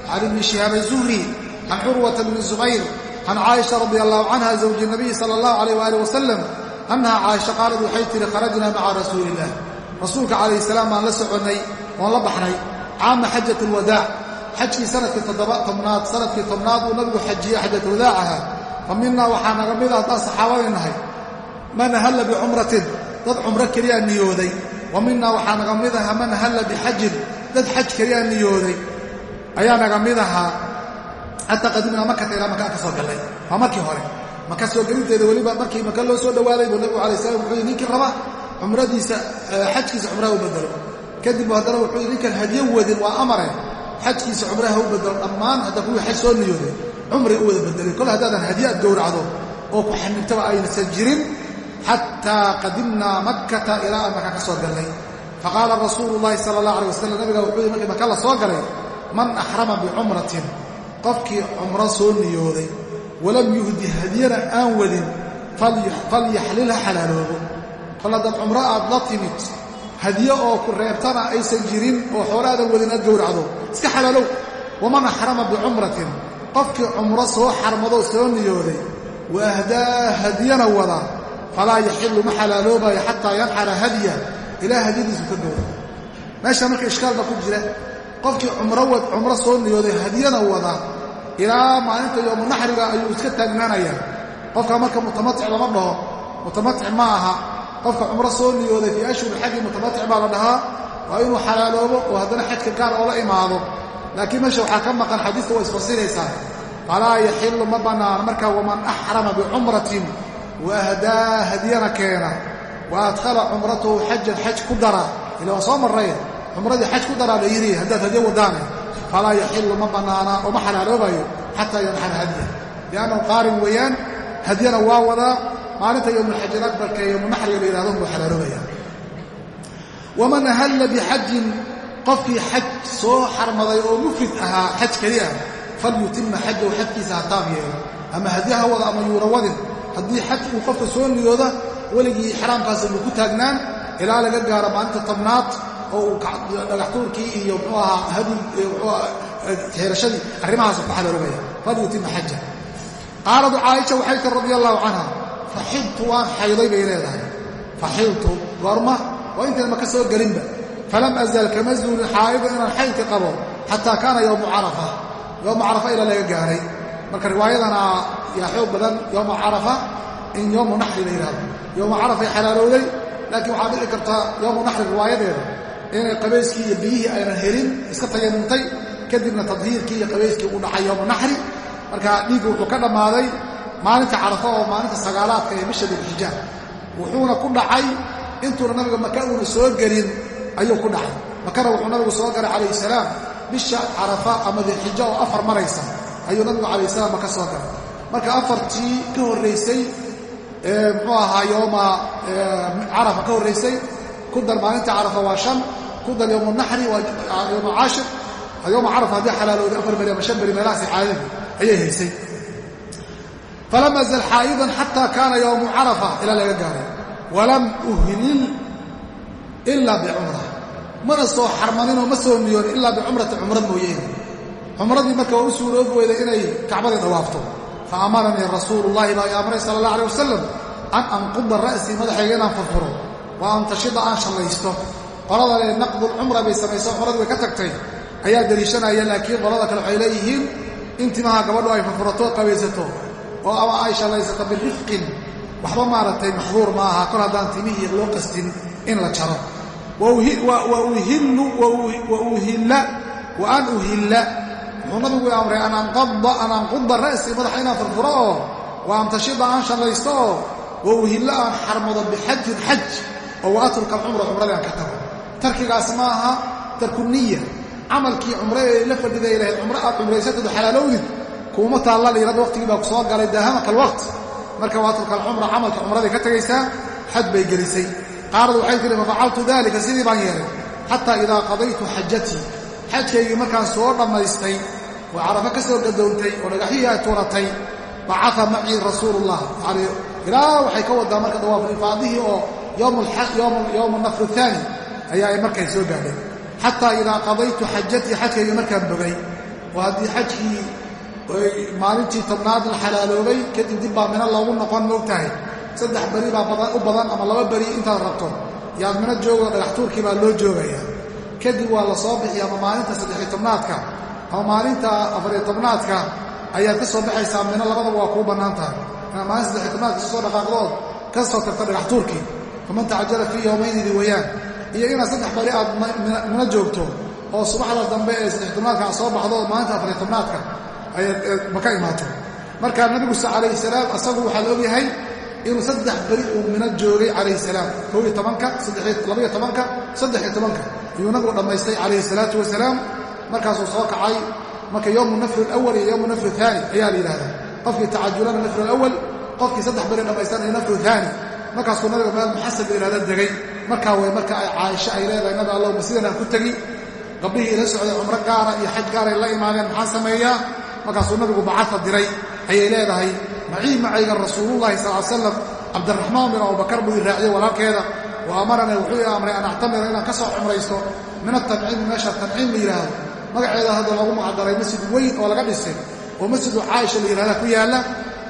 can ibni shihaab zuhri can curwata bni zubayr can caaisha radi allahu canha zawji nabiy sala allahu alayh waali wasalam annaha caaisha qaalad waxay tidhi kharajnaa maca rasuuli illah rasuulka calayh salaam baan la soconnay oon la baxnay caama xajat alwadaac xajkii sannadkii tobnaad sannadkii tobnaad uu nabigu xajiyey xajatulwadaac ahaa fa minaa waxaa naga mid ah haddaan saxaabadii nahay man ahalla bicumratin dad cumro keliyaa niyooday. Wa waxaa naga mid ahaa man ahalla bixajin dad xaj keliyaa niyooday. Ayaa naga mid ahaa xataa qadimnaa makata ilaa makaan ka soo gallay. Waa markii hore. Maka soo gelinteeda weliba markii maka loo soo dhowaaday buu nabigu alay slam wuxuu yii ninkii raba cumradiisa xajkiisa cumraha u bedelo kadib haddana wuxuu yidhi ninkan hadiyo wadin waa amare xajkiisa cumraha u bedelo dhammaan hadda kuwii xaj soo niyooday cumri u wada bedelay. Kol haddaadan hadiye aad gowracdo oo ku xanibtaba aynsan jirin xataa qadimnaa makkata ilaa aan maka ka soo galnay. Faqaala rasuulu llaahi sala allah alay wasalam nabiga wuxuu markii maka la soo galay man axrama bicumratin qofkii cumro soo niyooday walam yuhdi hadiyana aan wadin falyaxlil ha xalaaloobo. Kol haddaad cumro aad la timid hadiye oo ku reebtana aysan jirin oo xoolaadan wadin aad gowracdo. Iska xalaalow waman axrama bicumratin qofkii cumro soo xarmadoo soo niyooday wa ahdaa hadiyana wada. Falaa yaxillu ma xalaaloobayo xataa yanxara hadiya. Ilaa hadiyadiisu ka gowra meesha marka ishkaal baa ku jira. Qofkii cumro soo niyooday hadiyana wada ilaa maalinta yoomu naxriga ayuu iska taagnaanayaa qofka marka mutamatic lama dhaho mutamatic ma aha qofka cumro soo niyooday fii ashhuri xaji mutamatic baa la dhahaa waa inuu xalaaloobo oo haddana xajka gaar oola imaado. Laakiin meesha waxaa ka maqan xadiista waa isfasiraysaa falaa yaxillu ma bannaana markaa waman axrama bicumratin wa ahdaa hadiyana keena wa adkhala cumratahu xajan xaj ku dara. Ila waa soo marray cumradii xaj ku daraa la yidhi haddaad hadiye wadaane falaa yaxillu ma bannaana oo ma xalaaloobayo xataa yanxara hadiya liannahu qaarin weeyaan hadyana waa wadaa maalinta yowmulxajil akbarka ee yowmunaxriga la yihahdo buu xalaaloobaya waman ahalla bixajin qofkii xaj soo xarmaday oo mufrid ahaa xaj keli ah falyutima xajahu xajkiisa ha yeelo. Ama hadya ha wada ama yuura wadin haddii xaj uu qofka soo niyooda weligii ixraamkaasi buu ku taagnaan ilaa laga gaaro maalinta tobnaad oo uu dhagaxtuurkii iyo muxuu ahaa hadi xeerashadii arrimahaasu ku xalaaloobaya falyutima xaja qaaladu caaisha waxay tir radia allahu canha faxiltu waan xayday bay leedahay. Faxiltu goorma waa intayn maka soo gelinba? Falam azal kama zuulin xaa'idan inaan xaydka qabo xataa kaana yowmu carafa. Yowma carafa ilaa laga gaaray. Marka riwaayadana yaa xoog badan yowma carafa in yowmu naxri la yidhahdo yowma carafay xalaalowday laakiin waxaa dhici karta yowmu naxri riwaayadeeda inay qabayskii iyo biyihii aynan helin iska tayamumtay kadibna tadhiirkii iyo qabayskii u dhacay yowmu naxri. Marka dhiiggu wuxuu ka dhammaaday maalinta carafa oo maalinta sagaalaadka ee bisha dilxija wuxuuna ku dhacay intuuna nabiga maka uuna soo gelin ayuu ku dhacay. Makana wuxuu nabigu soo galay calayhi salaam bisha carafa ama dilxija oo afar maraysa ayuu nabigu calayhi salaam maka soo galay. Marka afartii ka horraysay muxuu ahaa yooma carafa ka horraysay ku dar maalinta carafa waa shan ku dar yowmu naxri waa yowma caashir yowma carafa haddii xalaalooday afar beri ama shan beri meelahaasi caadadii ayay haysay falam azal xaa'idan xataa kaana yowmu carafa ilaa laga gaaray walam uhlil ilaa bicumra mana soo xarmaninoo ma soo niyoon ilaa bicumrati cumra mooyeene cumradii marka waa u suuroobi weyday inay kacbadii dawaafto fa amaranii rasuulu llahi baa i amray sala allah alay wasalam an anquda ra'sii madaxayga inaan furfuro wa antashida aan shallaysto qolada le naqdulcumra bay samaysa cumradii way ka tagtay ayaa deliishanaya laakiin qolada kale waxay leeyihiin in timaha gabadhu ay furfurato qabaysato oo ama ay shallaysato birifqin waxba maaragtay maxduur ma aha kol haddaan timihii loo qastin in la jaro. Wa an uhilla. Wuxuu nabigu amray an anquda ra'sii madaxa inaan furfuro oo wa antashida aan shallaysto oo wa uhilla aan xarmado bixajin xaj oo wa atruka alcumra cumradii aan ka tago. Tarkigaas ma aha tarku niya camalkii cumre ee la fadhiday lahayd cumro aad cumraysatadu xalaalowdid kuuma taalla la yidhahdo waqtigii baa ku soo galay daahamaka alwaqt marka waa turka alcumra camalka cumraday ka tegaysaa xaj bay gelisay. Qaaradu waxay tihi fafacaltu dalika sidii baan yeelay. Xataa idaa qadaytu xajatii xajkaygii markaan soo dhammaystay oo carafo ka soo gadowntay oo dhagaxyihii ay tuuratay bacaa macii rasuulullah. Ilaa waxay ka wadaa marka dawaafu ifaadihii oo yowmu nafr aani ayaa ay markay soo gaadheen xataa idaa qadaytu xajatii xajkaygii markaan bogay oo haddii xajkii maalintii tobnaad la xalaaloobay kadib dib baa mino loogu noqon moogtahay saddex beri baa u badan ama laba beri intaad rabto. Yaad mino joogo dhagaxtuurkii baa loo joogaya. Kadib waa la soo ama maalinta saddexiy tobnaadka ama maalinta afariyo tobnaadka ayaad ka soo baxaysaa mino labadaba waa kuu bannaan tahay inaad maalinta saddexiy tobnaadka soo dhaqaaqdood ka soo tagto dhagaxtuurkii faman tacajala fii yowmaynidi weeyaan. Iyo inaad saddex beri aad mino joogto oo subaxda dambe ee saddexiy tobnaadka aad soo baxdo maalinta afariyo tobnaadka ayaad maka imaato. Marka nabigu calayhi salaam asagu waxaa la ogyahay inuu saddex beri uu mina joogay calayhi salaam. Koo iyo tobanka labaiyo tobanka saddex iyo tobanka. Ayuu nabigu dhammaystay calayhi salaatu wasalaam. Markaasuu soo kacay. Marka yowmu nafri alawal iyo yowmu nafri aani ayaa la yidhahdaa qofkii tacajulana nafri alawal qofkii saddex beri dhammaystanaya nafru aani markaasuu nabiga meel muxasab la yihahda degay. Markaa way marka ay caaisho ay leedahay nabi allahuma sidan aan ku tegi. Gabdhihii ila socday cumro gaara iyo xaj gaaray la imaadeen maxaan sameeyaa markaasuu nabigu bacaa diray ayay leedahay macii macayga rasuulullahi sal slam cabdiraxmaan bin abubakar buu ii raaciyey walaalkeeda wa amaranii wuxuu ii amray an actamira inaan ka soo cumraysto min atanciimi meesha tanciim la yidhaahdo magaceeda hadda loogu magacdaray masjid weyn oo laga dhisay oo masjidu caaisha la yidhahda ku yaalla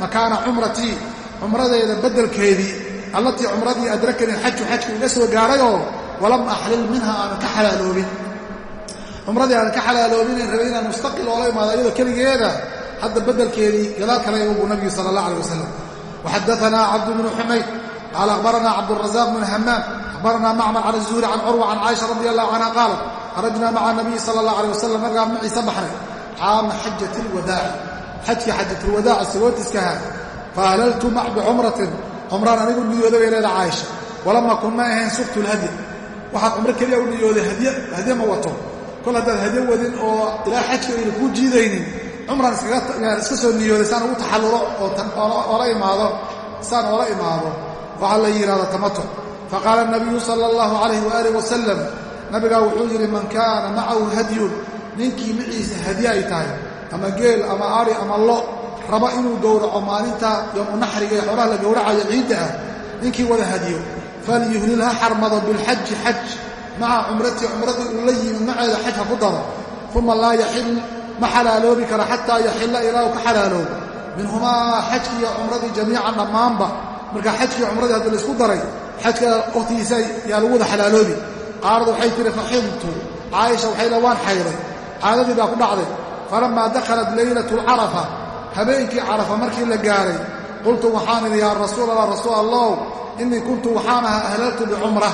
makaana cumratii cumradeeda beddelkeedii allatii cumradii adrakanii xaju xajka iga soo gaarayoo walam axlil minha aanan ka xalaaloobin cumradii aanan ka xalaaloobin rabay inaan mustaqil oola imaado iyadoo keligeeda hadda beddelkeedii gadaal kale buu nabigu sala allah aleh wasalam waxadaanaa cabdu bnu xumayd qaala akhbaranaa cabdurazaq bn hamaam akhbaranaa macmar can azuhri can curwa can caaisha radi allahu canha qaalat kharajnaa maca nabiyi sala allah aleh wasalam nabigaa maciisa baxnay. Caama xajat lwadaaci xajkii xajatulwadaaci sagootiskahaa fa ahlaltu mac bicumratin. Cumraan anigu niyooday bay leeda caaisha. Walama kun ma ahayn suqtu lhadya waxaad cumro keliya u niyooday hadye ma wato kol haddaad hadye wadin oo ilaa xajka ayna kuu jiidaynin cumraan iska soo niyooday saan ugu taxallulo oola imaado saan oola imaado waxaa la yidhahda tamatuc faqaala nabiyu sala allahu calayh waaalih wasalam nabigaa wuxuu yidhi man kaana macahu hadyun ninkii maciisa hadye ay tahay ama geel ama ari ama lo raba inuu gowraco maalinta yoomu naxriga ee xoolaha la gowracayo ciidda ah ninkii wada hadiyo falyuhlil ha xarmado bilxaji xaj maca cumratii cumradii uu la yimid maceeda xaj ha ku daro uma laa yaxil ma xalaaloobi kara xataa yaxilla ilaa uu ka xalaaloobo. Minhumaa xajkii iyo cumradii jamiican dhammaanba marka xajkii cumradii haddii laysku daray xajka wakhtigiisa yaa lagu wada xalaaloobi. Qaaradu waxay tihi faxidtu caaisha waxay le waan xayday caadadii baa ku dhacday. Falammaa dakhalat leylatu lcarafa habeenkii carafa markii la gaaray qultu waxaan idhi yaa rasuul allah rasuul allow innii kuntu waxaan ahaa ahlaltu bicumra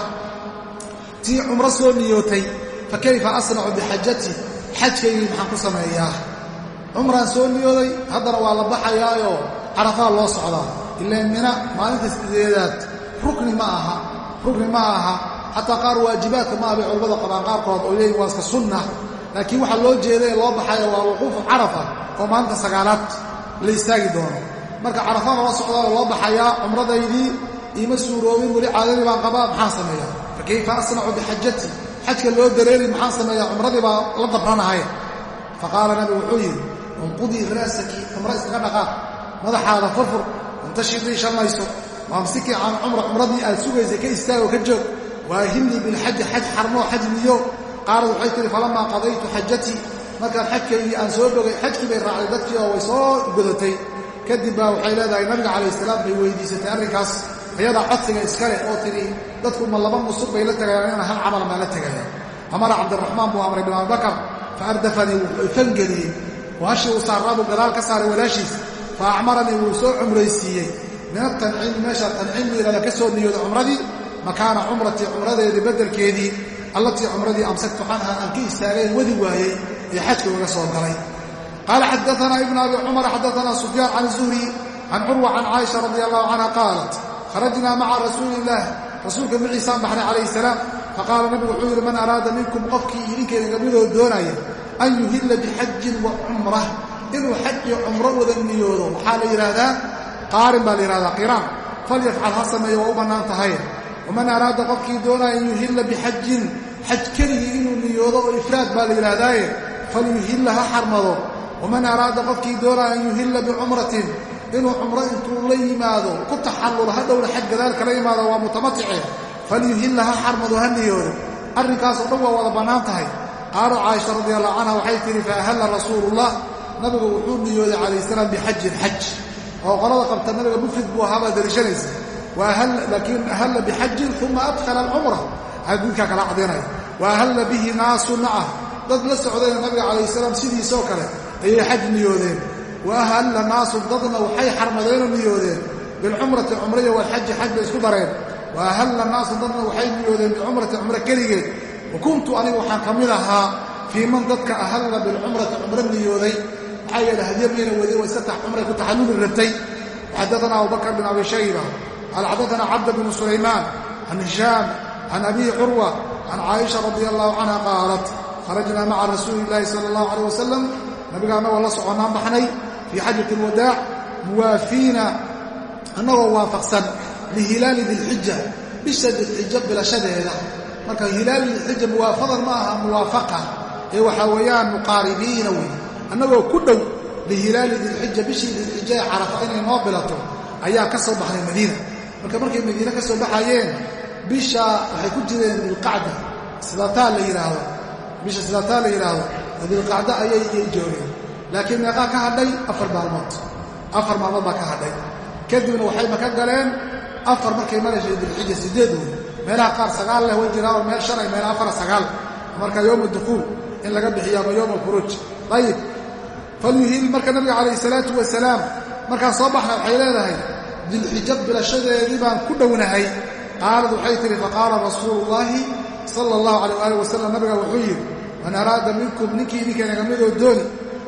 tii cumro soo niyootay fa kayfa asnacu bixajatii xajkaygii maxaan ku sameeyaa? Cumraan soo niyooday haddana waa la baxayaayoo carafaa loo socdaa ilaan mina maalinta sideedaad. Rukni ma aha. Rukni ma aha. Xataa qaar waajibaadka ma abay culammada qabaan. Qaarkood oo leeyiin waa iska sunna. Laakiin waxaa loo jeeda ee loo baxaya waa wuquufu carafa oo maalinta sagaalaad la istaagi doono. Marka carafaa loola socdaa oo loo baxayaa cumradaydii iima suuroobin weli caadadii baan qabaa maxaan sameeyaa fa kayfa asnacu bixajati xajka loo dareeri maxaan sameeyaa cumradii baa la dabranahay. Fa qaala nabigu wuxuu yidhi unqudii raasaki cumro iskaga dhaqaaq madaxaada furfur intashidii shallayso waamsikii can cumra cumradii aad sugaysay ka istaag oo ka joog. Waahilnii bilxaji xaj xarmoo xaj niyo. Qaalad waxay tihi falamaa qadaytu xajatii markaan xajkaygii aan soo bogay xajkii bay raacday dadkii oo way soo godatay kadib baa waxay leedahay nabiga calayh salaam bay weydiisatay arrinkaas ayadaa codsiga iskale oo tidhi dadku ma laba musuq bay la tegayaan inaan hal camal maa la tegaya amara cabdiraxmaan buu amray bin abibakar fa ardafanii wuu fangeliyey. Oo hashii uu saarraabuu gadaal ka saaray walaashiis. Fa acmaranii wuu soo cumraysiiyey. Min atanciimi meesha tanciim liirada ka soo niyooda cumradii makaana cumratii cumradeedii beddelkeedii allatii cumradii amsaktu canha aan ka istaageen wadi waayey ee xajka uga soo galay. Qaala xadaanaa ibnu abi cumar xadaanaa sufyaan can zuhri can curwa can caaisha radi allahu canha qaalat kharajnaa maca rasuuli illaah rasuulka maciisaan baxnay calayhi salaam faqaala nabigu wuxuu yidhi man araada minkum qofkii idinkeeda gabdhidoo doonaya an yuhilla bixajin wa cumrah inuu xaj iyo cumro wada niyoodo waxaa la yidhaahdaa qaarin baa la yidhahdaa qiraan falyafcal ha sameeyo waa u bannaan tahay waman araada qofkii doonaya an yuhilla bixajin xaj keligii inuu niyoodo oo ifraad baa la yidhaahdaaye falyuhilla ha xarmado waman araada qofkii doonaya an yuhilla bicumratin inuu cumro intuu la yimaado ku taxallulo hadhowna xaj gadaal kala yimaado waa mutamatice falyuhilla ha xarmado ha niyoodo. Arrinkaasoo dhan waa wada bannaan tahay. Qaala caaisha radi allahu canha waxay tihi faahalla rasuulullah. Nabigu wuxuu niyooday calayh salaam bixajin xaj. Oo qolada qabta nabiga mufrid buu ahaabaa dariishanaysa. Laakiin ahalla bixajin uma adkhala alcumra. Xadiidkaa kala cadinaya wa ahalla bihi naasu macah dad la socdayna nabiga calayh salaam sidiisoo kale ayay xaj niyoodeen wa ahalla naasu dadna waxay xarmadeenoo niyoodeen bilcumrati cumraya walxaji xaj bay isku dareen. Wa ahalla naasu dadna waxay niyoodeen bicumrati cumro keligeed. Wa kuntu anigu waxaan ka mid ahaa fii man dadka ahalla bilcumrati cumro niyooday maxaa yeele hadye mayna wadin wa iska tax cumray ku taxalluli rabtay xadaana abubakr bin abi shayba qaala xaddaana cabda bnu sulaymaan can hishaam can abi curwa can caaisha radi allahu canha qaalat kharajnaa maca rasuuli illaahi sala allahu aleyh wasalam nabiga annagoo la soconnaan baxnay fii xajati alwadaac muwaafiina annagoo waafaqsan lihilaali dilxija bisha dilxija bilashadeeda marka hilaali dilxija muwaafadan ma aha muwaafaqa ee waxaa weeyaan muqaaribiina wey annagoo ku dhow lihilaali dilxija bishii dilxija ee carafa inay noo bilato ayaa ka soo baxnay madiina marka markay madiine ka soo baxayeen bisha waxay ku jireen dilqacda sidataa la yidhaahdo bisha sidataa la dilqacda ayay joogeen laakiin meeqaa ka hadhay afar maalmood. Afar maalmood baa ka hadhay. Kadibna waxay maka galeen afar markay maraysa dilxija sideed wey meelaha qaar sagaal leh way jiraan oo meel shan ay meel afara sagaal. Marka yowma dukuul in laga bixiyo ama yowma alkhuruuj ayib falyuhil marka nabiga calayhi salaatu wasalaam markaan soo baxna waxay leedahay dilxija bilashadeedii baan ku dhownahay qaalad waxay tihi faqaala rasuulu llaahi sala allahu calayh waali wasalam nabiga wuxuu yidhi man araada minkum ninkii idinka midoo dooni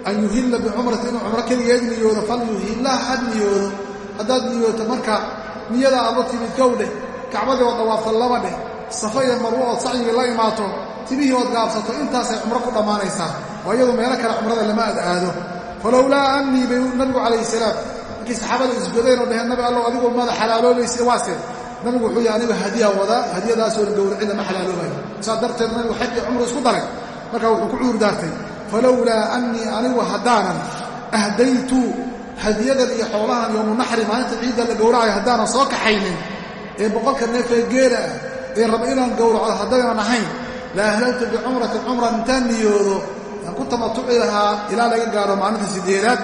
an yuhilla bicumrati inuu cumro keligeed niyoodo falyuhillah had niyoodo. Haddaad niyooto marka niyada aad la timid kow kacbadii ood dhawaafta laba dheh safa iyo marwo ood sacyigii la imaato timihii ood gaabsato intaasay cumro ku dhammaanaysaa. Oo iyadu meelo kale cumrada lama ad aado falowlaa annii bay nabigu calayhi salaam markii saxaabada isgodeen oo dheheen nabi allow adigu mada xalaaloobaysa waase nabigu wuxuu yihi anigu hadiya wadaa hadiyadaasoona gowracina ma xalaaloobayo. Saas darteed nabigu xaj iyo cumru isku daray. Marka wuxuu ku cuur daartay falowlaa annii anigu haddaanan ahdaytu hadiyadan iyo xoolahan yoomunaxri maalinta ciidda la gowracayo haddaanan soo kaxaynin ee boqolka neefee geela ah ee raba inaan gowraco haddaynan ahayn la ahlaltu bicumratin cumran intaan niyoodo aan ku tamatuci lahaa ilaa laga gaaro maalinta sideedaad.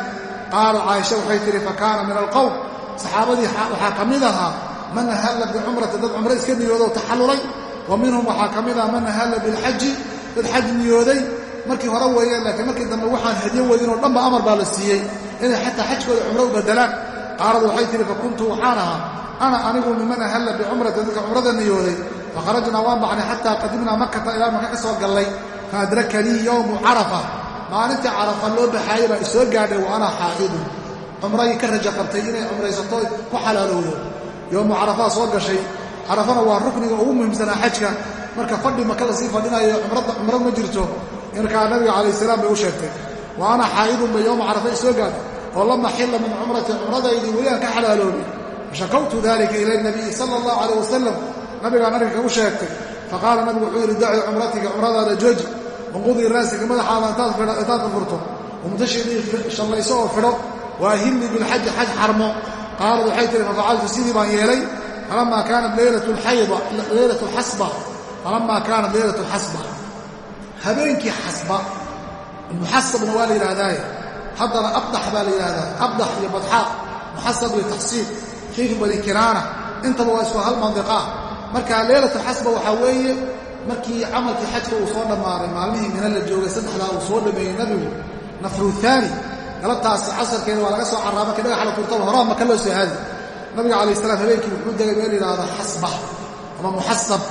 Qaalat caaisha waxay tihi fa kaana min alqowm saxaabadii waxaa ka mid ahaa man ahalla bicumrati dad cumro iska niyoodoo taxallulay wa minhum waxaa ka mid aha man ahalla bilxaji dad xaj niyooday markii hore weeyeen laakiin markii dambe waxaan hadiyo wadinoo dhanba amar baa la siiyey inay xataa xajkooda cumro u bedelaan qaalad waxay tihi fa kuntu waxaan ahaa ana anigu miman ahalla bicumrati dadka cumrada niyooday. Fakharajnaa waan baxnay xataa qadimnaa makata ilaa maka ka soo gallay. Fa adrakanii yowmu carafa. Maalintii carafa loo baxaayey baa isoo gaadhay wa anaa xaa'idun. Cumragii ka raja qabtay inay cumraysato ku xalaalowdo yowmu carafaa soo gashay. Carafana waa rukniga ugu muhiimsanaa xajka. Marka fadhi maka la sii fadhinayo cumro ma jirto markaa nabiga calayh salaam bay u sheegtay wa ana xaa'idun bay yowma carafa isoo gaadhay. Oo lama xilla min cumrati cumradaydii weli aan ka xalaaloobay fashakawtu dalika ila nabiyi sala allahu calayh wasalam nabigaan arrinka u sheegtay faqaala nabigu wuxuu yidhi daci cumratika cumradaada jooji wanqudii raasika madaxaada intaad furfurto wamtashidii shallayso oo fidho waahilli bilxaji xaj xarmo. Qaalad waxay tihi fafacaltu sidii baan yeelay falamaa kaanat leylatu xasba falamaa kaanat leylatu xasba habeenkii xasba. Muxasabna waa la yidhaahdaaye haddana abdax baa la yidhahdaa abdax iyo badxaaq muxasab iyo taxsiib khiifi bani kinaana intaba waa isku hal mandiqaa marka leylatulxasba waxaa weeye markii camalkii xajka uu soo dhammaaday maalmihii mina la joogay saddexdaa uu soo dhameeyey nabigu nafruuthaani galabtaasi casarkeeda waa laga soo carraa markii dhagaxa la turtaba horaa maka loo soo aadi nabiga calayh salaam habeenkii wuxuu degay meel yidhahda xasba ama muxasab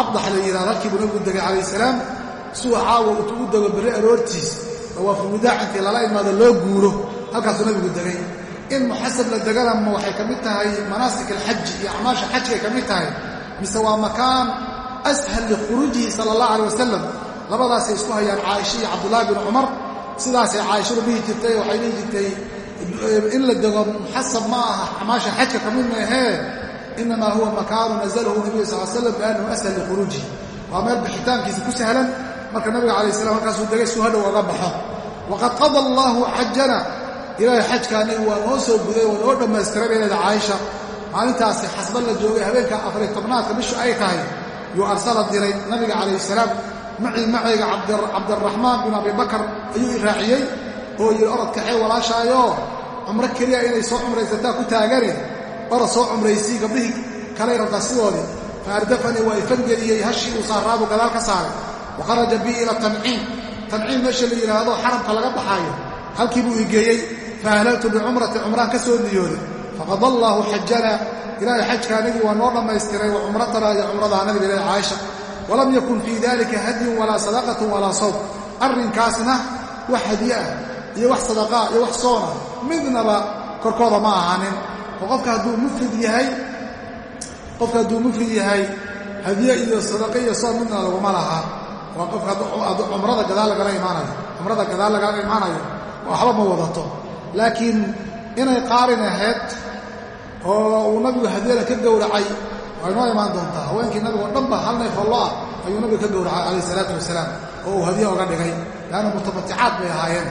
abdax la yidhahdo halkii buu nabigu degay calayh salaam suwa caawa utu u dego berri aroortiis. Dawaafulwidaac intii lala imaado loo guuro. Halkaasuu nabigu degay in muxasab la degana ma waxay ka mid tahay? Manaasik alxaji iyo acmaasha xajkay ka mid tahay? Mise waa makaan ashal likhuruujihi sala allah alay wasalam labadaasay isku hayaan caaisha iyo cabdullaahi bin cumar. Sidaasay caaishadu dhihi jirtay waxay dhihi jirtay in la dego muxasab ma aha acmaasha xajka ka mid maahee inamaa huwa makaanu nazalahu nabiyu sal slam biannahu ashal likhuruujihi waa meel bixitaankiisa ku sahlan marka nabiga calayh salam halkaasuu degay suu hadhow oga baxo waqad qada allaahu xajana ilaahay xajka anigu waa noo soo guday oo noo dhammaystiray bay leeda caaisha. Maalintaasi xasba la joogay habeenka afariy tobnaadka bishu ay tahay yuu arsala diray nabiga calayhi salaam. Macii macayga cabdiraxmaan bin abi bakar ayuu i raaciyey oo yidhi orod kaxee walaashaayoo cumro keliya inay soo cumraysataa ku taagane orod soo cumraysii gabdhihii kalay rabtaa sidoodii fa ardafanii waa ifangeliyey hashii uu saaraabu gadaal ka saaray wa kharaja bii ila tanciim tanciim meesha la yidhaahdo xaramka laga baxaayo halkii buu igeeyey faahlaltu bicumrati cumraan ka soo niyooday faqad allaahu xajana ilaahay xajka anigii waa noo dhammaystiray wa cumratana iyo cumradaa nabiga ilahi caaisha walam yakun fii dalika hadyun walaa sadaqatun walaa sawm arrinkaasna wax hadiye ah iyo wax sadaqaa iyo wax soona midnaba korkooda ma ahaanin oo qofka hadduu mufrid yahay qofka hadduu mufrid yahay hadiye iyo sadaqe iyo soon midna laguma laha waa qofka cumrada gadaal lagala imaanayo cumrada gadaal lagala imaanayo waxba ma wadato. Laakiin inay qaarin ahayd oo uu nabigu hadiyada ka gowracay way noo imaan doontaa. Haweenkii nabigo dhanba hal neef oo lo ah ayuu nabigu ka gowracay calayh isalaatu wasalaam oo uu hadiye oga dhigay. Leanna mutamaticaad bay ahaayeen.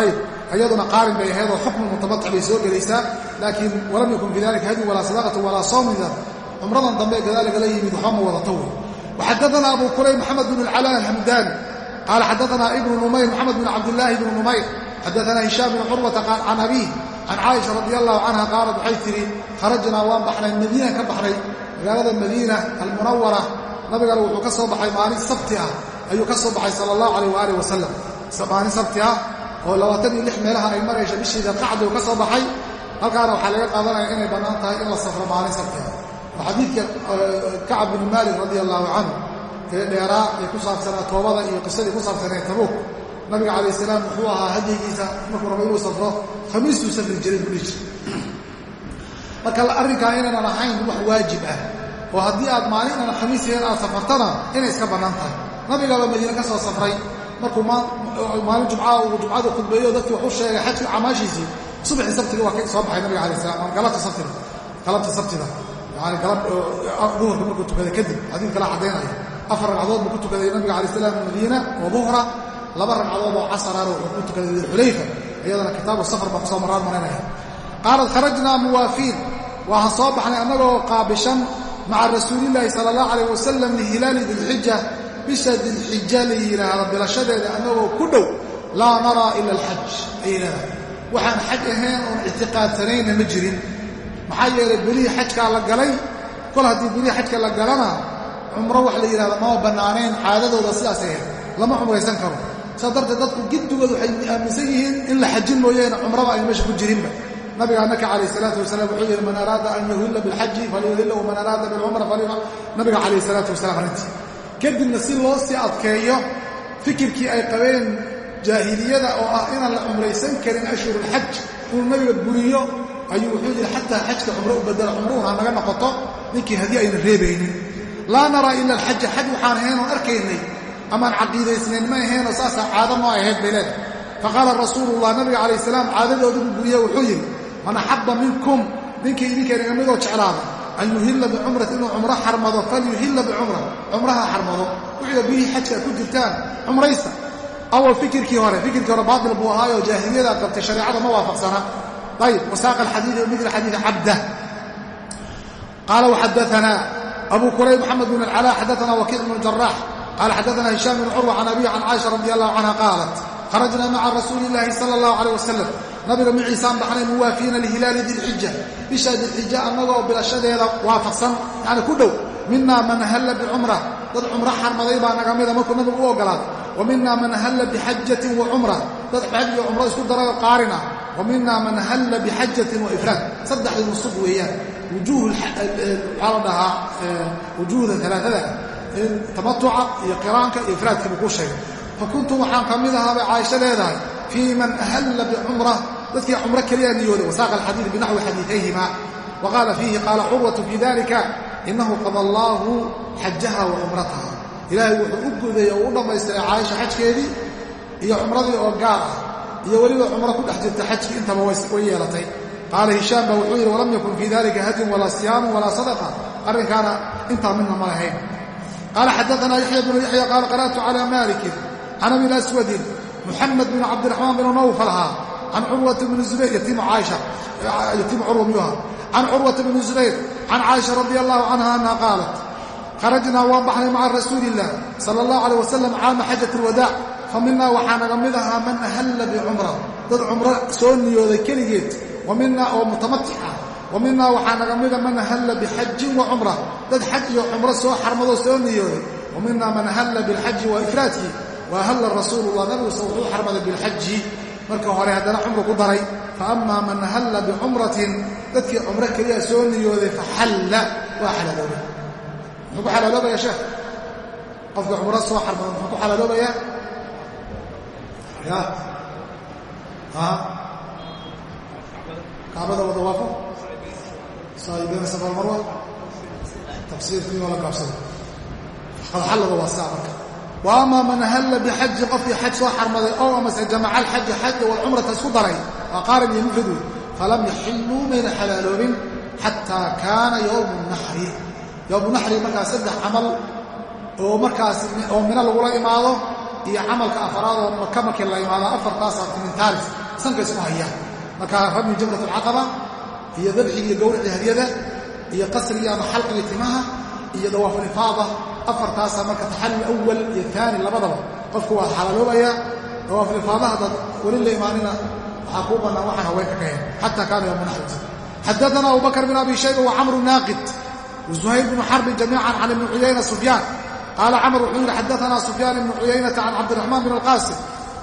Ayb iyaduna qaarin bay ahayd oo xukmu mutamatic bay soo gelaysaa. Laakiin walam yakun fi dalika hadyu walaa sadaqatu walaa sawmida cumradan dambe gadaal lagala yimid waxba ma wadato wey waxadaana abu kulayb maxamed bn alcala alhamdani qaala xadaana ibnu numayr maxamed bn cabdillaahi bn numayr xadaana hishaam bn curwata can abiih can caaisha radi allahu canha qaalat waxay tidhi kharajnaa waan baxnay madiinaan ka baxnay magaalada madiina almunawara nabigana wuxuu ka soo baxay maalin sabti ah ayuu ka soo baxay sala allahu alayh waalih wasalam maalin sabti ah oo labaatan iyo lix meelaha ay maraysa bishiida qacdi uu ka soo baxay halkaana waxaa laga qaadanaya inay bannaan tahay in la safro maalin sabti oo xadiidka kacab binu maalik radi allahu canhu ee dheeraa ee ku saabsanaa toobada iyo qisadii ku saabsanee tabuuk nabiga calayh salaam wuxuu ahaa hadyigiisa markuu rabo inuu safro khamiistuu safri jiray buu dhihi jiray. Marka arrinkaa inaynan ahayn wax waajib ah oo haddii aad maalin khamiis yahayn aad safartana inay iska bannaan tahay. Nabigaaba madiine ka soo safray markuu maalin jumcaa uu jumcadu khudbeeyo dadkii wax sheegay xajkii camaashiisii subaxii sabtiga waa soo baxay nabiga alay salam galabta sabtida duhurka markuu tukaday kadib xadiid kala caddaynaya afar ragcadood buu ku tukaday nabiga alay salaam madiina wa duhra laba ragcadood oo casaraana wuxuu ku tukaday dilxulayfa iyadana kitaabu safar baa ku soo maraan maranaya qaalat kharajnaa muwaafiin. Waxaan soo baxnay annagoo qaabishan maca rasuulillaahi sala allah calayh wasalam lihilaali dilxija bisha dilxija la yidhaahdo bilashadeeda annagoo ku dhow laa naraa ila alxaj ay yidhahdaa waxaan xaj ahayn oon ictiqaadsanayna ma jirin maxaa yeelay belihii xajkaa la galay kol haddii belihii xajka la galana cumro wax la yidhahda mama bannaanayn caadadooda sidaas ahayd. Lama cumraysan karo. Saas darteed dadku giddigood waxay aaminsan yihiin in la xajin mooyeene cumraba ayna meesha ku jirinba. Nabiga annaka calayh salaatu wasalaam wuxuu yidhi man araada an yuhilla bilxaji falyuhilla waman araada bilcumra falyuha nabiga calayh salaatu wasalaam arrintii kadibna si loo sii adkeeyo fikirkii ay qabeen jaahiliyada oo ah inaan la cumraysan karin ashhurulxaj inuu nabiga buriyo ayuu wuxuu yidhi xataa xajka cumro u badela cumruhun ha naga noqoto ninkii haddii ayna reebaynin. Laa naraa ila alxaja xaj waxaan ahaynoo arkaynay. Amaan caqiidaysnayn ma ahaynoo saasaa caado noo ahayd bay leedahay. Faqaala rasuulullah nabiga calayh salaam caadadooduu buriye wuxuu yidhi man axabba minkum ninkii idinka inaga midoo jeclaada an yuhilla bicumrati inuu cumro xarmado falyuhilla bicumra cumraha xarmado. Wixida biyihii xajka ku jirtaan cumraysta awal fikirkii hore fikirkii hore baatil buu ahaayoo jaahiliyada qabtay shareecada ma waafaqsana ayib wasaaqa alxadiidi midla xadiidi cabda qaala waxadaanaa abu kurayb maxamed bn alcala xadaana wakiic bn jaraax qaala xadaana hishaam bn curwa can abihi can caaisha radi allahu canha qaalat kharajna maca rasuuli illaahi sala allahu calayh wasalam nabiga miciisaan baxnay muwaafiina lihilaali dilxija bisha dilxija annagoo bilashadeeda waafaqsan yani ku dhow minaa man halla bicumra dad cumro xarmaday baa naga mida markuu nabigu u ogolaaday wa minaa man halla bixajatin wa cumra dad xaj iyo cumro isku darayoo qaarin ah wa minaa man halla bixajatin wa ifraad saddexdii nusub weeyaan wujuuh waxaa la dhahaa wujuuhda alaaada tamatuca iyo qiraanka iyo ifraadkii buu ku sheegay fa kuntu waxaan ka mid ahaa bay caaisho leedahay fii man ahalla bicumra dadkii cumro keliyaa niyooday wasaaqa alxadiid binaxwi xadiiayhima wa qaala fiihi qaala curwatu fii dalika inahu qada allaahu xajaha wa cumrataha ilaahay wuxuu u guday oo u dhammaystiray caaisha xajkeedii iyo cumradii oo gaar ah iyo weliba cumro ku dhex jirta xajkii intaba way yeelatay. Qaala hishaam baa wuxuu yidhi walam yakun fii dalika hadyun walaa siyaamun walaa sadaqa. Arrinkaana intaa midna ma lahayn. Qaala xadaanaa yaxya bnu yaxya qaala qara'tu calaa malikin can abi aswadin muxamed bn cabdiraxmaan bn nawfalha can curwata bni zubayr yatiimu curwa miyuha can curwata bni zubayr can caaisha radi allahu canha anha qaalat kharajnaa waan baxnay maca rasuuli illah sala allahu alay wasalam caama xajat alwadaac fa minaa waxaa naga mid ahaa man ahalla bicumra dad cumro soo niyooday keligeed wa minaa oo mutamatic ah wa minaa waxaa naga mida man ahalla bixajin wa cumra dad xaj iyo cumro soo xarmadoo soo niyooday wa minaa man ahalla bilxaji wa ifraadkii wa ahalla rasuulullah nabigusa wuxuu xarmaday bilxaji marka hore haddana cumru ku daray fa amaa man ahalla bicumratin dadkii cumro keliya soo niyooday faxalla waa xalaaloobay muxuu ku xalaaloobaya sheekh qofkii cumro soo xarmada muxuu ku xalaaloobayaa ya kacbada wada waafo saai bayna safa marwa tafsiirkii oo la gaabsado xallada waa saa marka. Wa amaa man halla bixajin qofkii xaj soo xarmaday ow amase jamaca alxaja xaja walcumrata isku daray waa qaarin iyo mufrid wey falam yaxilluu mayna xalaaloobin xataa kaana yowmu naxri. Yowmu naxri markaas saddex camal oo markaas oo mino lagula imaado iyo camalka afaraad oo maka markii la imaado afartaasaa timintaaris sanka isku hayaan. Markaa rabmi jamrat alcaqaba iyo dabxigi iyo gawricii hadyada iyo qasrigii ama xalqigii timaha iyo dawaafulifaada afartaasaa marka taxallul awal iyo taani labadaba qofku waa xalaaloobayaa dawaafulifaadaha dad weli la imaanina waxaa kuu bannaan waxaan haweenka ka heen xataa kaana yowmu naxri xadaana abu bakr bn abi shayba wacamru naaqid wazuhayr bnu xarbin jamiican can ibni cuyayna sufyaan qaala camr wuxuu yidhi xadaana sufyaan ibnu cuyaynata can cabdiraxmaan bn alqaasim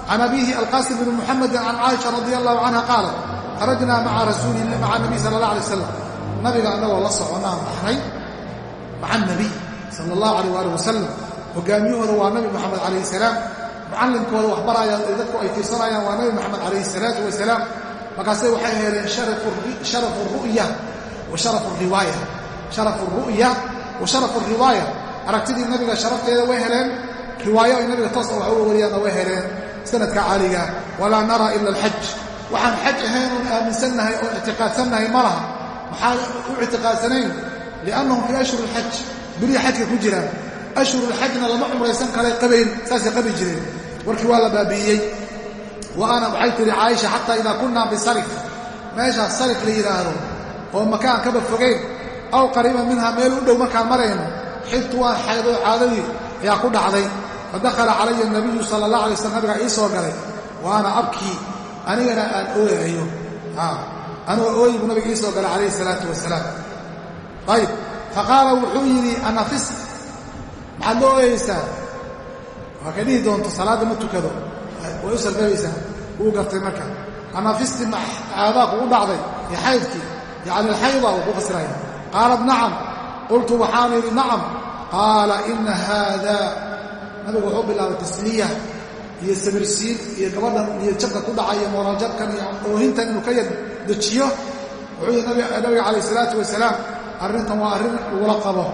can abiihi alqaasim bni muxamedin can caaisha radi allahu canha qaalat kharajnaa maca rasuuli maca nabiy sala allah alay wasalam nabiga annagoo la soconnaan baxnay maca nabiy sala allahu alayh waalih wasalam hogaamiyahooda waa nabi moxamed calayhi salaam mucallimkooda waxbaraya ee dadku ay fiirsanayaan waa nabi moxamed calayhi salaatu wasalaam markaase waxay heleen sharafu ru'ya wa sharafu riwaaya aragtidii nabiga sharafteeda way heleen riwaayo ay nabiga toos wax uga wariyaanna way heleen sanadka caaliga walaa naraa ila alxaj waxaan xaj ahayn oon aaminsannahay oon ictiqaadsannahay ma laha. Maxaa u ictiqaadsanayn? Liannahum fii ashhur alxaj bilihii xajka ku jiraan ashhurulxajna lama cumraysan kalay qabayn saasay qabi jireen. Warkii waa la baabi'iyey wa ana waxay tihi caaisha xataa idaa kunnaa bisarif meeshaas sarif la yidhaahdo oo makaan kaba fogeyn aw qariiban minhaa meel u dhow markaan marayno xiltu waan xaydoo caadadii ayaa ku dhacday. Fa dakhala calaya nabiyu sala allah alay slam nabigaa ii soo galay wa ana abkii anigana aan ooyahayo. Anigoo ooyi buu nabiga ii soo galay calayhi salaatu wasalaam ayib fa qaala wuxuu yidhi anafis maxaad loo ooyaysaa? Waa ka dhihi doonto salaadda ma tukado. Way u sarbeebaysaa wuu gartay marka. Anafisti caadaa kugu dhacday iyo xaydkii yacni alxayda uu ku fasiraya qaalat nacam qultu waxaan idhi nacam. Qaala ina haada nabigu wuxuu bilaabay tasliya iyo samirsiin iyo gabadhan iyo jabka ku dhacaya mooraaljabkan iyo oohintan inuu ka yadejiyo wuxuu yidhi nabiga calayh isalaatu wasalaam arrintan waa arrin lagula qabo.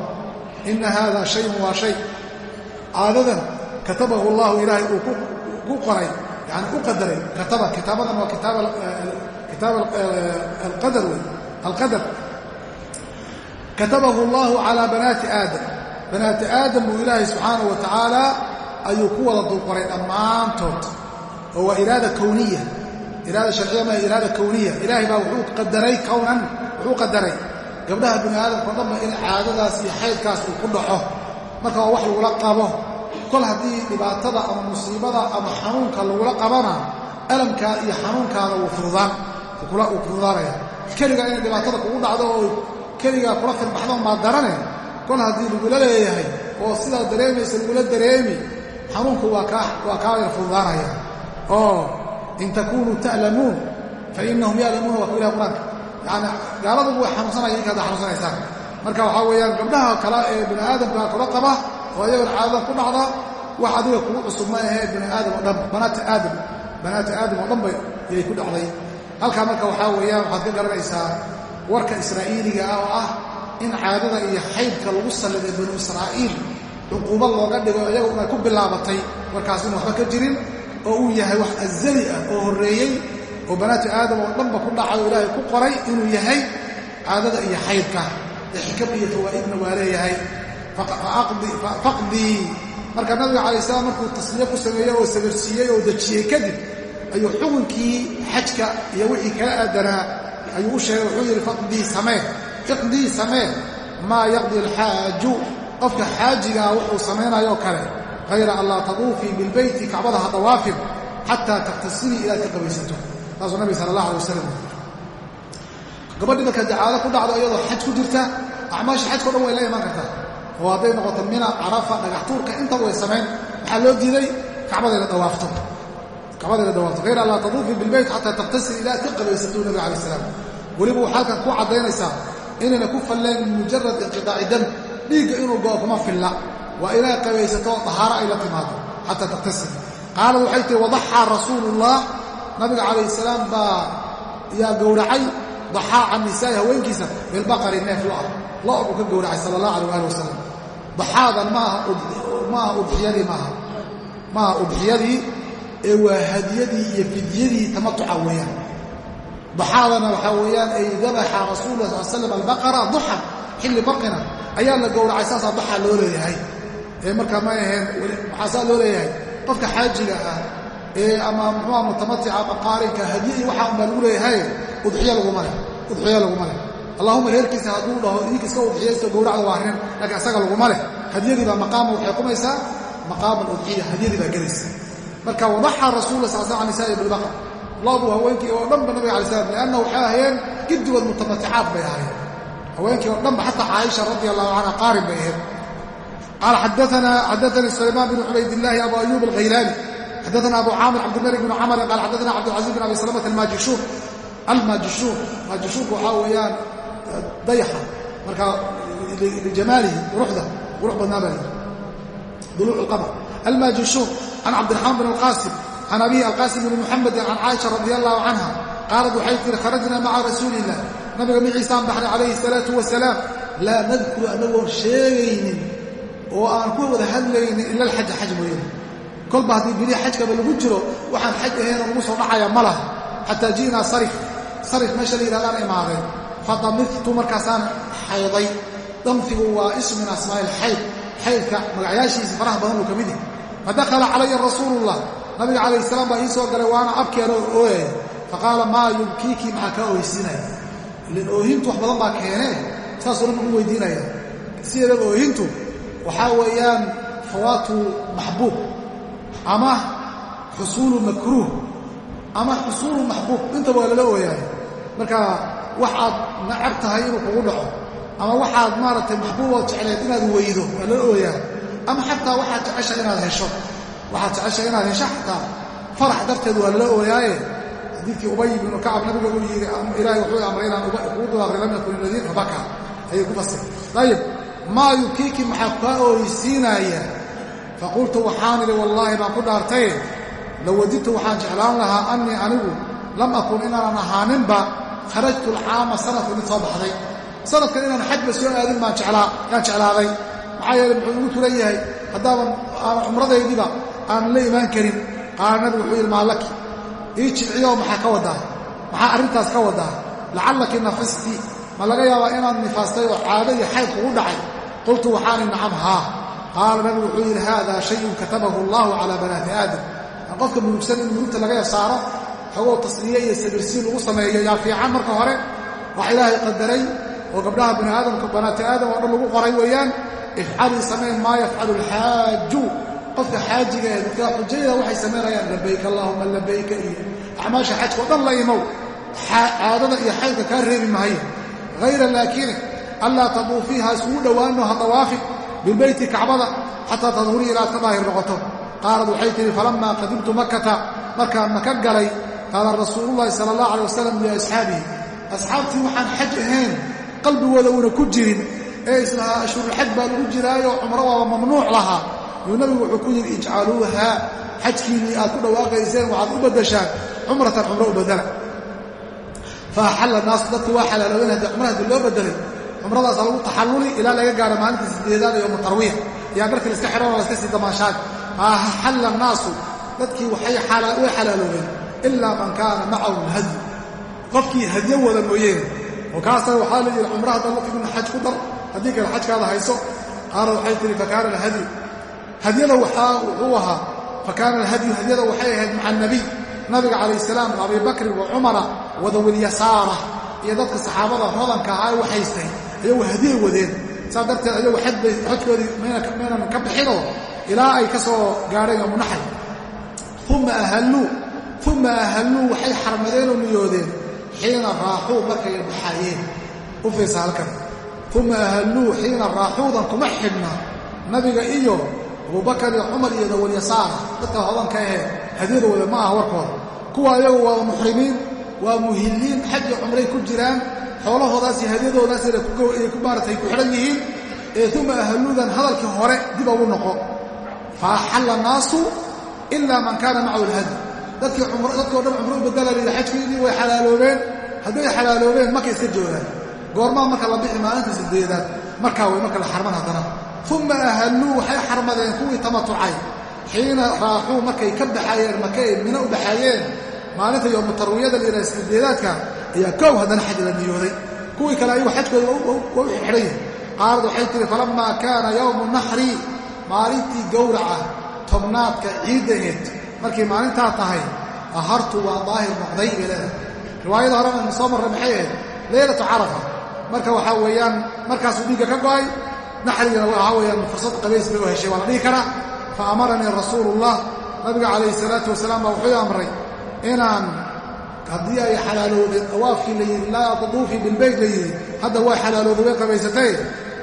Ina haada shayun waa shay. Caadadan katabahu allahu ilaahay uu ku qoray yani u qadaray. Kataba kitaabadan waa kitaab alqadar wey alqadar katabahu allahu calaa banaati aadam. Banaati aadam buu ilaahay subxaanahu wa tacaala ayuu ku wada dulqoray dhammaantood. Oo waa iraada kowniya iraada sharciya ma iraada kowniya ilaahay baa wuxuu qadaray kownan wuxuu qadaray. Gabdhaha bini aadamka o dhanba in caadadaas iyo xaydkaas uu ku dhaco. Marka waa wax lagula qabo. Kol haddii dhibaatada ama musiibada ama xanuunka lagula qabana alamkaa iyo xanuunkaada wuu fududaan uu fududaanaya keligaa inay dhibaatada kugu dhacdo oo keligaa kula firbaxdo maa darane? Kol haddii lagula leeyahay oo sidaa dareemaysa lagula dareemi xanuunku waa kaa yar fududaanaya. Oo in takunuu ta'lamuun fa inahum ya'lamuuna waa ku ilaha qur'aanka. Yani gaaladubu way xanuunsanaya inka hadda xanuunsanaysaan marka waxaa weeyaan gabdhaha kale ee bini aadamkaa kula qaba oo ayagoon caadada ku dhacda wax adiga kugu cusub ma ahee bini aadam oo dhan banaati aadam. Banaati aadam oo dhan bay yay ku dhacday. Halkaa marka waxaa weeyaan waxaad ka garanaysaa warka israa'iiliga ah oo ah in caadada iyo xaydka lagu salliday banu israa'iil cuquubad looga dhigo iyagu inay ku bilaabatay warkaas in waxba ka jirin oo uu yahay wax azali ah oo horreeyey oo banaati aadam oo dhanba ku dhacay oo ilaahay ku qoray inuu yahay caadada iyo xaydka xikam iyo fawaa'idna waa leeyahay. Faqdii marka nabiga calay salaam markuu tasliye ku sameeyey oo sabirsiiyey oo dejiyey kadib ayuu xukunkii xajka iyo wixii kala aadanaa ayuu u sheegay wuxuu yidhi faqdii samee iqdii samee maa yaqdi alxaaju qofka xaajigaa wuxuu samaynayoo kale hayra an laa taduufii bilbeyti kacbada ha dawaafin xataa takhtasilii ilaad ka qabaysato saasuu nabiga sala allah alay wasalam gabadhii marka dacaado ku dhacdo iyadoo xaj ku jirta acmaasha xajkao dhan way la imaan kartaa. Oo hadday noqoto mina carafa dhagaxtuurka intaba way samayn. Waxaa loo diiday kacbadayna dawaafto kacbadayna dawaafto hayra an laa taduufii bilbeyt xataa takhtasil ilaad ka qabaysato nabiga alay salaam. Weliba waxaa halkan ku caddaynaysaa inayna ku falleen mujarad inqidaaci dam. Dhiigga inuu goo kuma filla. Waa inay qabaysato dahaaro ay la timaado xataa takhtasil qaalad waxay tihi wadaxaa rasuulullah. Nabiga calayh salaam baa yaa gowracay daxaa can nisaa'i haweenkiisa bilbaqari neef lo'a lo' buu ka gowracay sala allah alayh ali wasalam daxaadan maaha udxiyadii maaha. Maaha ee waa hadiyadii iyo fidyadii tamatuca weeyaan. Daxaadana waxaa weeyaan ay dabaxa rasuulula sal slam albaqara duxan xilli barqina ayaa la gowracay saasaa daxa loo leeyahay. Ee markaa may ahayn maxaasaa loo leeyahay. Qofka xaajiga ah ee ama muxuuha mutamatica ama qaarinka hadiye iyo waxaa unbaa lagu leeyahay udxiyo laguma leh udxiyo laguma leh allahuma reerkiisa hadduu dhaho idinka iska udxiyaysto gowracda waa arrin laakiin asaga laguma leh hadiyadii baa maqaama waxay qumaysaa maqaama aludxiya hadiyadii baa gelaysa marka wadaxa rasuula sal sl nisaa'i bilbaqar loobu haweenkii oo dhanba nabiga alay slam lianna waxay ahayeen gidigood mutamaticaad bay ahayen haweenkii oo dhanba xataa caaisha radi allahu canha qaarin bay ahayd. Qaala xadaanii sulaymaan bn cubaydillahi abu ayuub alghaylaani xadaana abu caamir cabdilmalik bn camrin qaala xadaana cabdilcaziz bin abi salamata almaajishuun almaajishuun maajishuunku waxaa weeyaan dayaxa marka lijamaalihi quruxda qurux badnaa baa duluuc alqamar almaajishuun can cabdiraxmaan bin alqaasim can abihi alqaasim bni muxamedin can caaisha radi allahu canha qaalad waxay tihi kharajna maca rasuuli illah nabiga miciisaan baxnay calayhi salaatu wasalaam laa nadkuru anagoon sheegaynin oo aan ku wada hadlaynin ila alxaja xaj mooyane kolba haddii bilihi xajkaba lagu jiro waxaan xaj ahayn oo ugu soo dhacaya ma laha xataa ji'naa sarif sarif meesha la yidhahdaan imaadeen fadamidtu markaasaan xayday damfigu waa ismu min asmaa'i ilxayd xaydka magacyaashiisa faraha badan uu ka fadakhala calaya rasuulullah. Nabiga calayh salaam baa ii soo galay waana abkeena oo ooyaya faqaala maa yubkiiki maxaa kaa ooysiinaya ilan oohintu wax badan baa keenee. Saasuu nabigu u weydiinaya sideedaba oohintu waxaa weeyaan fawaatu maxbuub ama xusuulu makruuh ama xusuulu maxbuub. Intaba waa lala ooyaaya marka wax aad nacab tahay inuu kugu dhaco ama waxaad maaragtay maxbuubood jecleed inaad weydo waa lala ooyaa ama xataa waxaad jecesha inaad hesho. Waxaad jecesha inaad hesho xataa farax darteed waa lala ooyaaye. Xadiidkii ubay binu kacab nabiga uu yidhi ilaahay wuxuu amray inaan kugu dawaaqay lam yakun iladiin fabaka ayay ku fasir ayib maa yukiiki maxaa kaa ooysiinaaya faqultu waxaan idhi wallaahi baan ku dhaartaye lawadidtu waxaan jeclaan lahaa annii anigu lam akun inaanan ahaaninba kharajtu alcaama sanadka mid soo baxday. Sanadkan inaan xajba soo aadin baan jeclaaday maxaa yeele muxuu igu tulan yahay haddaaban aan cumradaydiiba aanan la imaan karin. Qaala nabigu wuxuu yidhi maallaki ii jilciyo maxaa ka wadaa? Maxaa arrintaas ka wadaa? Lacallaki nafisti ma laga yaabaa inaad nifaastay oo caado iyo xayd kugu dhacay? Qultu waxaani nacam haa. Qaala nabigu wuxuu yidhi haadaa shayun katabahu allahu calaa banaati aadam. Qofka murugsan in murugta laga yasaaro xogoo tasniye iyo sabirsiin lagu sameeyo yaa fiican marka hore. Wax ilaahay qadaray oo gabdhaha bini aadamka banaati aadam oo dhan lagu qoray weeyaan ifcalii samayn maa yafcalu alxaaju qofka xaajiga ee dadka xujayada waxay samaynayaan labayk allaahuma labayka iyo acmaasha xajka oo dhan la imow caadada iyo xaydka kaa reebi maayo. Hayra laakiin allaa taduufiiha isugu dhowaano ha dawaafi bilbeyti kacbada xataa tadhurii ilaad ka daahir noqoto qaalad waxay tihi falammaa qadimtu makata markaan maka galay qaala rasuulullahi sala allah alay wasalam liasxaabihi asxaabtii waxaan xaj ahayn qalbigooda uuna ku jirin ee islahaa ashhurulxaj baa lagu jiraayo cumro waaba mamnuuc lahaa. Yuu nabigu wuxuu ku yidhi ijcaluuha xajkiinnii aad ku dhawaaqayseen waxaad u baddashaan cumratan cumro u badala fa axalla naasu dadkii waa xalaaloobeen haddii cumra haddii loo bedelay cumradaasa lagu taxalluli ilaa laga gaaro maalintii sideedaad iyo mutarwiya ayaa dharkii laska xidhanoo laska sii damaashaad faaxalla annaasu dadkii way xalaaloobeen ilaa man kaana macahu lhadyu. Qofkii hadyo wada mooyeen. Oo kaasna waxaa la yidhi cumra haddaad la timin xaj ku dar haddii kale xajkaada hayso qaala waxay tihi fakaana alhadyu hadyada waxaa wuxuu ahaa fakaana alhadyu hadyada waxay ahayd maca anabiy nabiga calayh salaam abi bakrin wa cumara wadawilyasaara iyo dadka saxaabada hodanka ahaa ee waxaystay ayagu hadyay wadeen. Saas darteed ayagu xajkoodii maynan ka bixinoo ilaa ay ka soo gaadheen amunaxay uma ahalluu waxay xarmadeen oo niyoodeen xiina raaxuu markay baxaayeen u fiirsa halkan uma ahalluu xiina raaxuudan kuma xidhna. Nabiga iyo abubakar iyo cumar iyo dawalyasaara dadka hodanka ahee hadyada wada ma aha warkooda kuwa ayagu waa muxrimiin waa muhilliin xaj iyo cumray ku jiraan xoolahoodaas iyo hadyadoodaas ay ku maaratay ku xidhan yihiin ee uma ahalluudan hadalkii hore dib ugu noqo. Fa axalla naasu ilaa man kaana macahu alhadi dadkii dadkao dhan cumro u badala layidhi xajkiidii way xalaaloobeen hadday xalaaloobeen marka iska joogaan goormaa marka la bixi maalinta sideedaad markaa way marka la xarman haddana. Uma ahalluu waxay xarmadeen kuwii tamatucay xiina raaxuu markay ka baxaayeen maka ay mino u baxaayeen maalinta yoomu tarwiyada layidhaha sideedaadka ayaa kow haddana xaj la niyooday. Kuwii kale ayagu xajkooda waa u xidhan yihiin qaalad waxay tihi falammaa kaana yowmu naxri maalintii gowraca tobnaadka ciiddaheed markay maalintaa tahay ahartu waa daahir noqday bay leedahay. Riwaayada horena soo marray maxay ahayd? Leylatu carafa marka waxaa weeyaan markaasuu dhiigga ka go'ay naxrigana waxaa weeyaan fursad qabays bay u heshay waa la dhihi karaa. Fa amaranii rasuulullah nabiga calayhi salaatu wasalaam baa wuxuu amray inaan haddii ay xalaaloodeen dawaafkii la yidhi laa taduufii bilbeyt la yidhi hadda waa xalaalooday way qabaysatay.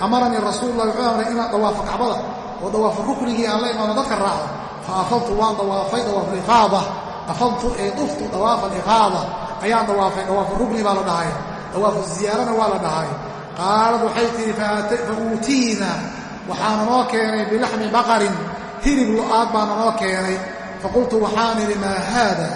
Amaranii rasuulullah wuxuu amray inaan dawaafo kacbada oo dawaafo ruknigii aan la imaano dadka raaco. Fa afadtu waan dawaafay dawaaf alifaada afadtu ee duftu dawaaf alifaada ayaan dawaafay dawaafu rukni baa la dhahay dawaafu ziyaarana waa la dhahay. Qaalad waxay tihi fa uutiina waxaana noo keenay bilaxmi baqarin. Hilib lu'aad baana noo keenay. Faqultu waxaan idhi maa haada?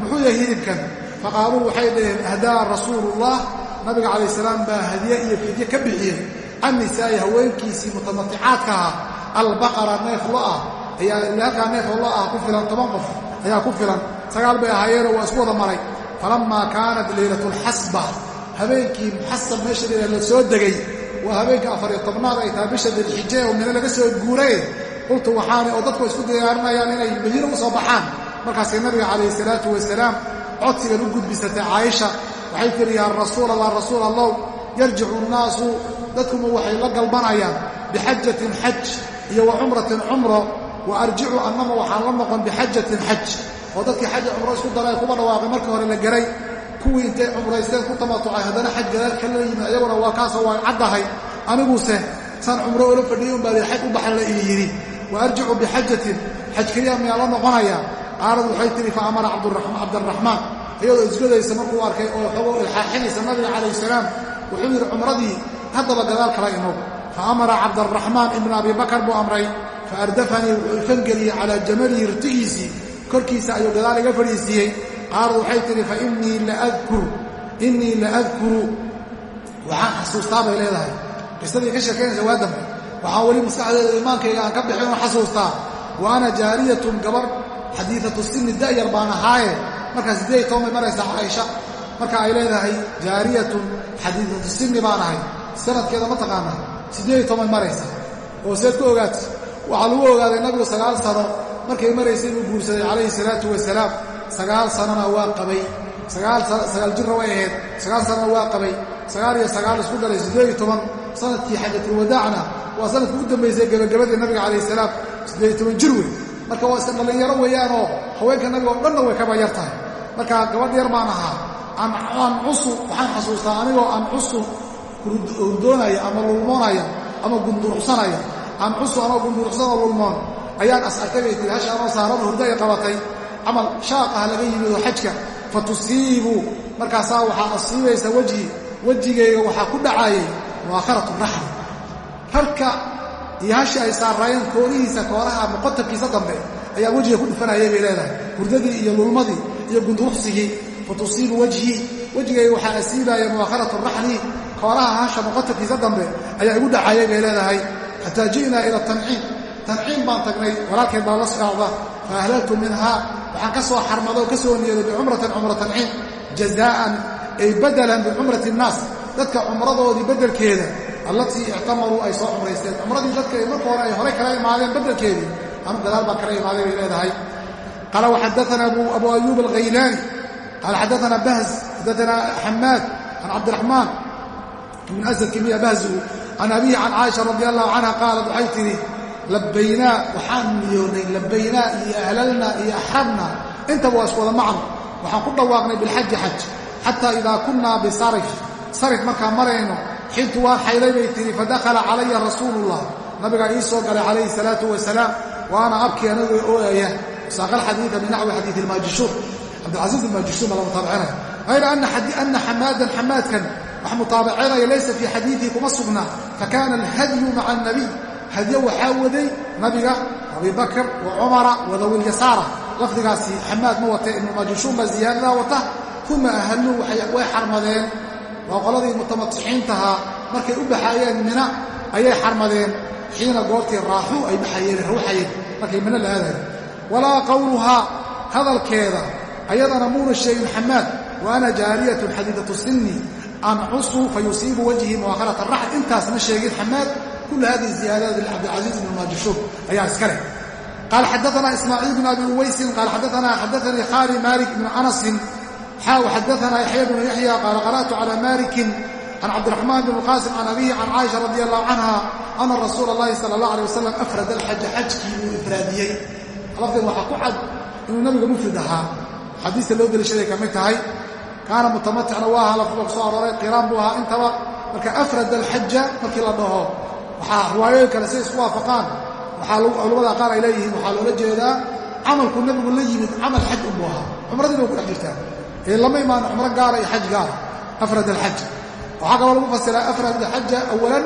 Muxuu yahay hilibkan? Faqaaluu waxay dhaheen ahdaa rasuulullah. Nabiga calayh salaam baa hadiye iyo fidye ka bixiyey. Can nisaa'i haweenkiisii mutamaticaadka ah albaqara neef lo'ah ayaa halkaa neef oo lo'ah ku filan toban qof ayaa ku filan. Sagaal bay ahaayeenoo waa isku wada maray. Falammaa kaanat leylatulxasba habeenkii muxasab meesha la la soo degay waa habeenka afariyo tobnaad ay tahay bisha dilxije oo mino laga soo guuray qultu waxaani oo dadku isku diyaarinayaan inay madiina u soo baxaan. Markaasay nabiga calayhi salaatu wasalaam codsigan u gudbisatay caaisha. Waxay tihi yaa rasuul allah rasuul allow yarjicu nnaasu dadkuma waxay la galbanayaan bixajatin xaj iyo wa cumratin cumro wa arjicu annama waxaan la noqon bixajatin xaj. Oo dadkii xaja cumro isku daray kuba dhawaaqay markii hore la garay kuwii intay cumraysteen ku tamatucay. Haddana xaj gadaal kala yimi iyaguna waa kaasoo waa caddahay. Aniguse saan cumro ola fadhiyey unbaa xaj u baxan la ii yidhi. Wa arjicu bixajatin xaj keliya miyaa la noqonayaa qaalad waxay tihi fa amara cabdiraxmaan iyadoo isgodaysa markuu arkay oo xogoo ilxaaxinaysa nabiga calayh salaam wuxuu yidhi cumradii haddaba gadaal kala imow fa amara cabdaraxmaan ibna abi bakar buu amray. Fa ardafanii wuxuu ifangeliyey calaa jamalihi rtigiisii korkiisa ayuu gadaal iga fadhiisiiyey qaalad waxay tihi fa innii laadkuru la adkuru. Waxaan xasuustaa bay leedahay. Qisadii ka sheekaynaysa waa dambe. Waxaan weli maskaxdeeda imaankayga aan ka bixin oo xasuustaa wa ana jaariyatun gabar xadiidatu sinni da'yar baan ahaaye. Markaa siddeed iyo bay maraysaa caaisha. Marka ay leedahay jaariyatun xadiidatu sinni baan ahay. Sanadkeeda ma taqaanaa. Siddeed iyo toban maraysa oo seed ku ogaata waxaa lagu ogaaday nabigu sagaal sano markay maraysay inuu guursaday calayhi salaatu wasalaam sagaal sanona waa qabay. Sagaal jirra way ahayd. Sagaal sanona waa qabay. Sagaal iyo sagaal isku daray siddeed iyo toban. Sanadkii xajatulwadaacna waa sannadkii u dambaysay gebagabadii nabiga calayh salaam. Siddeed iyo toban jir wey marka waa iska dhallinyaro weeyaanoo haweenka nabiga oo dhanna way kaba yar tahay. Marka gabadh yar baan ahaa. Ancusu waxaan xasuustaa anigoo ancusu hurdoonaya ama lulmoonaya ama gundurucsanaya ancusu anoo gundurucsanoo lulmoon ayaan asartagay tiri hasha anoo saarada hurdo ay qabatay camal shaaq ah laga yimid oo xajka fa tusiibu. Markaasaa waxaa asiibaysa wejhi wejigayga ku dhacaayay mu'aakharatu raxl rarka iyo hashi ay saaraayeen koorihiisa kooraha muqatabkiisa dambe ayaa wejiga ku dhufanayay bay leedahay. Hurdadii iyo lulmadii iyo gunduruxsigii fa tusiibu wejhii wejigayga waxaa asiibaaya mu'aakharatu raxli kooraha hasha muqatabkiisa dambe ayaa igu dhacaayay bay leedahay. Xataa ji'naa ila tanciim tanciim baan tagnay walaalkeed baa la socda. Fa ahlaltu minhaa waxaan ka soo xarmado oo ka soo niyaday bicumratin cumra tanciim jazaa'an ay badalan bicumrati innaas dadka cumradoodii beddelkeeda allatii ictamaruu ay soo cumraysteen. Cumradii dadka marka hore ay horay kala imaadeen beddelkeedii anu gadaal baan kala imaaday bay leedahay. Qaala waxadaana abu ayuub alghaylaani qaala xadaana bahz xadaana xamaad can cabdiraxmaan ibn asad kimiya bahzu can abihi can caaisha radi allahu canha qaalat waxay labbaynaa waxaan niyoonnay labbaynaa iyo ahlalnaa iyo axrabnaa intaba waa isku wada macno. Waxaan ku dhawaaqnay bilxaji xaj xataa idaa kunnaa bisarif. Sarif markaan marayno xintu waan xaylay bay tihi fadakhala calaya rasuulullah. Nabigaa ii soo galay calayhi salaatu wasalaam wa ana abkii anagoo ooyaya saaqal xadiida min naxwi xadiidi ilmaajishuur cabdilcasiis ilmaajishuur baa la mutaabicinaya hayra ana xamaadan xamaadkan wax mutaabicinaya laysa fii xadiidihi kuma sugna. Fakaana alhadyu maca annabiy hadyo waxaa waday nabiga abi bakr wa cumara wa dawi lyasaara lafdigaasi xamaad ma wata ibnu maajishuun baa ziyaadadaa wata. Uma ahalluu way xarmadeen. Waa qoladii mutamatixiintahaa markay u baxaayeen mina ayay xarmadeen. Xiina goortii raaxuu ay baxayeen ruuxayeen markay mina la aadayen walaa qowluhaa hadalkeeda ayadana muuna sheegin xamaad wa ana jaariyatun xadiidatu sinni ancusu fa yusiibu wajhii mu'aakharat araxl intaas ma sheegin xamaad kul hadihi ziyaadaat cabdilcaziiz bn maajishuub ayaa iska leh qaal xadaana ismaaciil bn abi uwaysin qaal xadaana xadaanii khali malik bn anasin xaaw xadaana yaxya bnu yaxya qaala qara'tu cala malikin can cabdiraxmaan bn qaasim can abihi can caaisha radi allahu canha ana rasuula اllahi sala اllah alay wasalam afrad alxaja xajkii uu ifraadiyey lafteed waxaa ku cad inuu nabiga mufrid ahaa xadiista loo deliishaday ka mid tahay kaana mutamaticna waa ahaa lafduba ku soo arooray qiraan buu ahaa intaba marka afrad alxaja markii la dhaho waxaa riwaayooyin kale say isku waafaqaan. Waxaa culamada qaar ay leeyihiin waxaa loola jeedaa camalku nebigu la yimid camal xaj unbuu ahaa. Cumradii ku dhex jirtaa. Ee lama imaano cumro gaara iyo xaj gaara afrad alxaj. Waxaa kaloo lagu fasiraa afrad alxaja awalan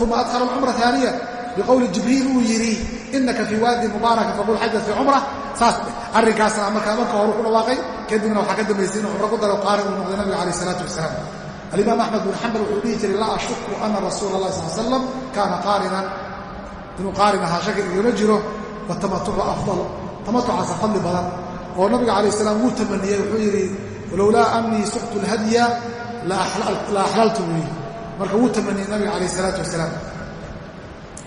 uma adkhala alcumra aaniya biqowli jibriil uu yidhi inaka fii waadi mubaaraka faqul xaja fii cumra. Saas arrinkaasna markaa marka horu ku dhawaaqay kadibna waxaa ka dambaysay inuu cumro ku daro qaari uu noqday nabiga calayh isalaatu wasalaam alimaam axmed bin xambal wuxuu dhihi jiray laa ashuku ana rasuula allahi sal slam kaana qaarinan. Inuu qaarin ahaa shaki igama jiro watamatucu afdal tamatucaasa fadli badan. Oo nabiga calayh salaam wuu tamaniyey wuxuu yidhi walowlaa anii suxtu lhadya la axlaltu buu yidhi. Marka wuu tamaniyey nabiga calayh salaatu wasalaam.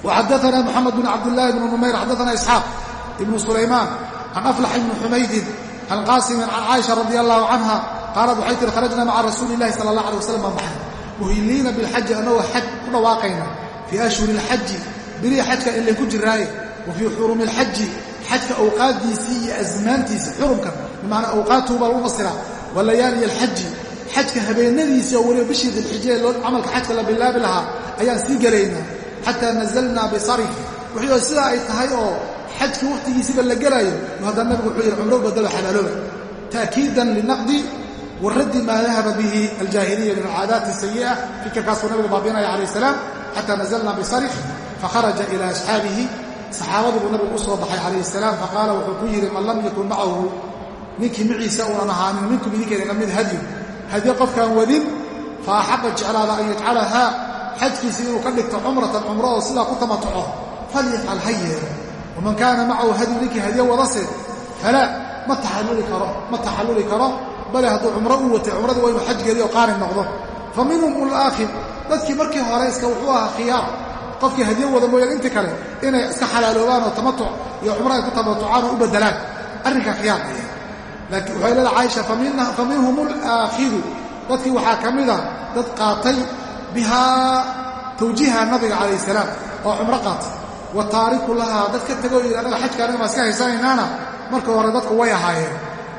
Waxadaana moxamed bn cabdillaahi bn numayr xadaana isxaaq ibnu sulaymaan can aflax ibni xumaydin can qaasimin can caaisha radi allahu canha qaalad waxay tihi kharajna maca rasuuli ilahi sala allah alay wasalam baan baxnay muhilliina bilxaji annagoo xaj ku dhawaaqayna. Fii ashhuri ilxaji bilihii xajka in laynku jiraaye wa fii xurumi ilxaji xajka awqaaddiisii iyo asmaantiisii xurumkan bimacnaa awqaatuhu baa lagu fasiraa walayaaliya alxaji xajka habeenadiisii oo weliba bishii dilxijee camalka xajka la bilaabi lahaa ayaan sii gelaynaa xataa nazalnaa bisarif wixii oo sidaa ay tahay oo xajka wakhtigiisiiba la gelaayo haddana nabigu wuxuu yidhi cumro badalo xalaalooba ta'kiidan linaqdi wa raddi maa dahaba bihi aljaahiliya min alcaadaati sayi'a fikirkaasuu nabigu baabinaya calayh salaam xataa nazalnaa bisarif fakharaja ila asxaabihi. Saxaabadii buu nabigu u soo baxay calayhi salaam faqaala wuxuu ku yidhi man lam yakun macahu ninkii maciisa uunan ahaanin minkum idinkeedina mid hadyu hadyo qofkaan wadin fa axaqa jeclaada an yajcalahaa. Xajkiisii inuu ka dhigto cumratan cumro oo sidaa ku tamatuco falyafcal ha yeelo waman kaana macahu hadyu ninkii hadyo wadase falaa ma taxalluli karo bale hadduu cumro u watay cumradii waa inuu xajgeedii oo qaari noqdo. Fa minhum ulaakhir dadkii markii hore iska wuxuu ahaa khiyaar. Qofkii hadyo wada mooyaan intii kale inay iska xalaaloobaan oo tamatuc iyo cumro ay ku tamatucaan oo u beddelaan. Arrinkaa khiyaar aya laakiin waxay leedahay caaisha fa minhum alaakhiru dadkii waxaa ka mida dad qaatay bihaa tawjiiha nabiga calayh salaam oo cumro qaatay. Wa taariku lahaa dad ka tegoo yidhi annaga xajka anaga baa iska haysanaynaana marka hore dadku way ahaayeen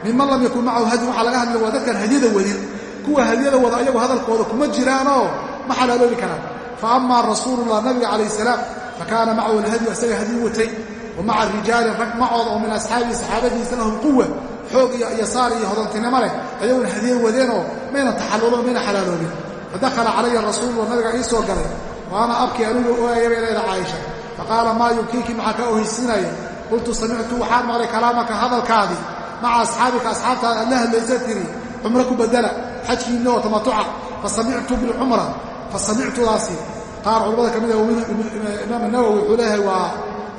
minman lam yakun macahu hadyu waxaa laga hadlay waa dadkaan hadyada wadin kuwa hadyada wada ayagu hadalkooda kuma jiraanoo ma xalaaloobi karaan. Fa amaa rasuulullah nabiga calayh salaam fa kaana macahu alhadyu isaga hadyu watay. Wa maca rijaalin rag macooda oo min asxaabihi saxaabadiisa lahum quwa xoog iyo yasaar iyo hodantinimo leh. Ayaguna hadye wadeenoo mayna taxallulon mayna xalaaloobin fadakhala calaya rasuulullah nabiga ii soo galay. Wa ana abkii anigu ooyaya leeda caaisha. Faqaala maa yubkiiki maxaa ka ohaysinaya qultu samictu waxaan maqlay kalaamaka hadalkaadii maca asxaabika asxaabtaada aad la hadlaysa tiri cumro ku bedela xajkiinna oo tamatuca fasamictu bilcumra fasamictudaasi qaar culamada ka mida imaam nawowi wuxuu leeyahay waa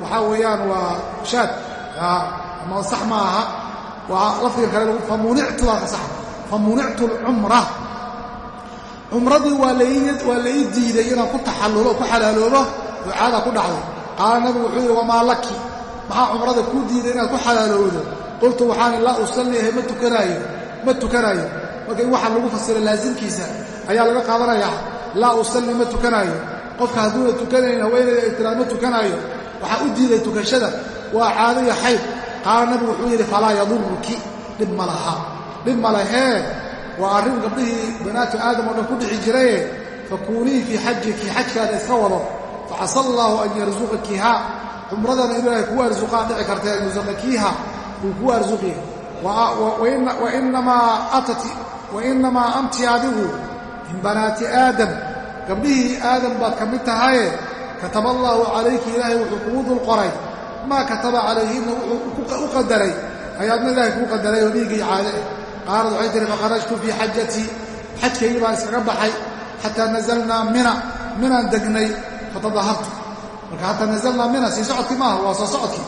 waxaa weeyaan waa shaad ama sax ma aha waa lafdiga kale famunictudaasa sax famunictu alcumra cumradii waa la ii diiday inaan ku taxallulo oo ku xalaaloobo oo diiday inaad ku xalaalowdo qultu waxaani laa usalliyahay ma tukanaayo ma tukanaayo marka in waxaa lagu fasira laasimkiisa ayaa laga qaadanayaa laa usalli ma tukanaayo qofka hadduuna tukanayn haweenayda ay tiraa ma tukanaayo. Waxaa u diiday tukashada waa caado iyo xayd. Qaala nabigu wuxuu yidhi falaa yaduruki dhib ma laha. Dhib ma lahee waa arrin gabdhihii banaatu aadam oo dhan ku dhixi jiraye fakuunii fii xajiki xajkaada iska wado. Facasa allaahu an yarsuqakiha cumradana inuu ilaahay kugu arsuqaan dhici karta an yarsuqakiiha uu kugu arsuqiya wainamaa anti adigu min banaati aadam. Gabdhihii aadam baad ka mid tahaye kataba allaahu calayki ilaahay wuxuu kugu dul qoray. Maa kataba calayhinna wuxuu u qadaray. Ayaadna ilaahay kuu qadaray oo dhiiggii caade. Ah qaalad waxay tihi fakharajtu fii xajatii xajkaygii baan iskaga baxay. Xataa nazalnaa mina. Minaan degnay fatadahartu marka xataa nazalnaa mina sii socodkii maaha waa soo socodkii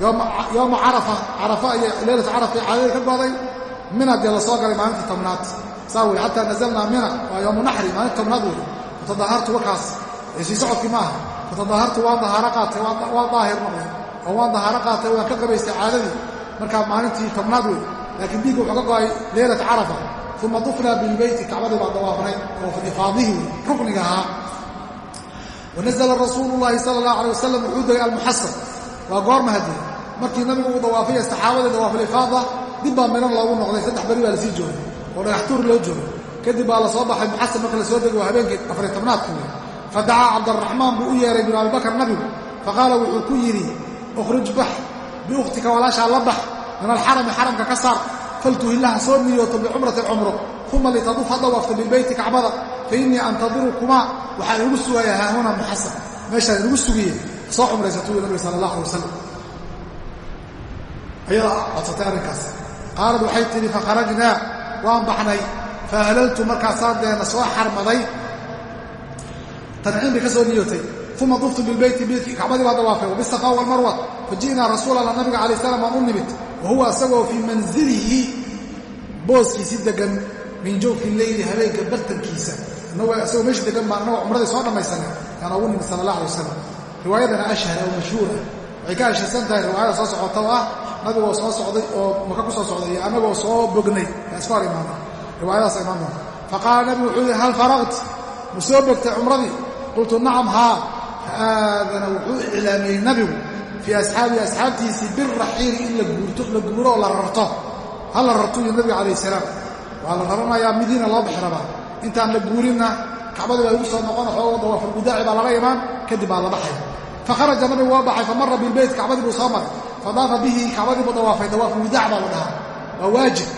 yooma carafa carafa iyo leylata carafa caadadii ka goday mina dee la soo galay maalintii tobnaad saa wey xataa nazalnaa mina waa yoomu naxri maalintii tobnaad wey fatadahartu wakaas sii socodkii maaha fatadahartu waan dahaaro qaatay waan daahir noqday oo waan dahaaro qaatay waan ka qabaystay caadadii markaa maalintii tobnaad wey laakiin dhiigga wuxuu ka go'ay leylata carafa uma dufnaa bilbeyti kacbadii baa dawaafnay oo ifaadihii rukniga ahaa wanazla rasuulu llaahi sala allah alay wasalam wuxuu degay almuxasab waa goorma haddee markii nabigu uu dawaafay saxaabadii dawaafulifaada dib baa minan loogu noqday saddex beri baa la sii joogay. Oo dhagaxtuur loo joogay kadib baa la soo baxay muxasab marka la soo degay waa habeenkii afariy tobnaadku wey fadacaa cabdaraxmaan buu u yeehay binu abibakar nabigu. Faqaala wuxuu ku yidhi ukhruj bax biukhtika walaashaa la bax min alxarami xaramka ka saar faltuhillaha soo niyooto bicumrati cumro uma litaduf ha dawaafto bilbeyti kacbada fa innii antadirukumaa waxaa inugu sugaya haahuna muxasab meeshaan inugu sugiye soo cumraysatuu nabiga sala allah alay wasalam ayadaa codsatay arrinkaas. Qaalad waxay tidhi fakharajnaa waan baxnay. Faahlaltu markaasaan deena soo xarmaday. Tanciim bay ka soo niyootay uma duftu bilbeyti beydkii kacbadii baa dawaafay. Wabisafa walmarwa faji'naa rasuul allah nabiga alay salam waan u nimid. Wa huwa isagoo fii manzilihi booskiisi degan min jawfi leyli habeenka bartankiisa. Isagoo meesha degan baan annagoo cumradii soo dhammaysanay. Yaan ugu nimid sala allah alay wasalam riwaayadana ashhar oo mashhuura waxay ka ashharsan tahay riwaayada soo socota ah nabigoo soo socday oo maka ku soo socday iyo annagoo soo bognay. Yaa iska hor imaanay riwaayadaas imaan doonta faqaala nabigu wuxuu yihi hal faraqt? Ma soo bogtay cumradii? Qultu nacam haa faadana wuxuu iclaamiyey nabigu fii asxaabii asxaabtiisii biraxiili in la guurto la guuro oo la rarto. Ha la rarto iyo nabiga calayh salaam. Waa la raranayaa midiina loo bixi rabaa. Intaan la guurinna kacbadii baa igu soo noqon xoogo dawaafulgudaaci baa laga imaan kadib baa la baxaya fakharaja nabigu waa baxay famara bilbeyt kacbadii buu soo maray fadaafa bihi kacbadii buu dawaafay dawaafulwadaac baa la dhahaa waa waajib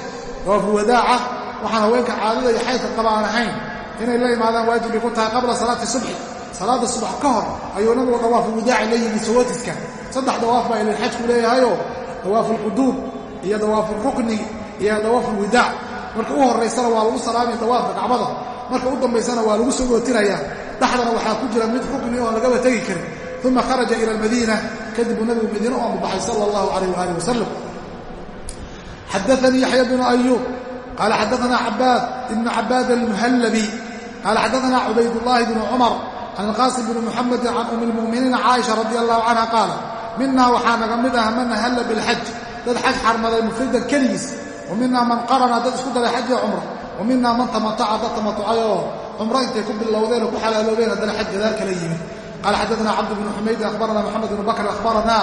dawaafulwadaaca waxaan haweenka caadada iyo xaydka qaba aan ahayn inay la imaadaan waajib bay ku tahay qabla salaati subxi salaada subax ka hor ayuu nabigu dawaafulwadaaci la yimi sawatiska saddex dawaaf baa ilin xajku leeyahayoo dawaafulquduub iyo dawaafulrukni iyo dawaafulwadaac marka u horaysana waa lagu salaamaya dawaafka kacbada marka u dambaysana waa lagu soo gootinayaa dhexdana waxaa ku jira mid rukni oon lagaba karin uma kharaja ila almadiina kadib uu nabigu madiine u ambabaxay sala allahu calayh waaalih wasalam xadaanii yaxya bnu ayuub qaala xadaana cabaad ibnu cabaad almuhallabi. Qaala xadaana cubaydullaahi bnu cumar can alqaasim bni muxamedin can umi lmu'miniina caaisha radi allahu canha qaala minaa waxaa naga mid ah man halla bilxaj dad xaj xarmaday mufridan keligiis wa minaa man qarana dad isku daray xaj iyo cumra wa minaa man tamataca dad tamatucay oo cumro intay ku bilowdeen oo ku xalaaloobeen haddana xaj gadaal kala yimid qala xaddaana cabdu bnu xumaydin akhbarana moxamed bnu bakr akhbarana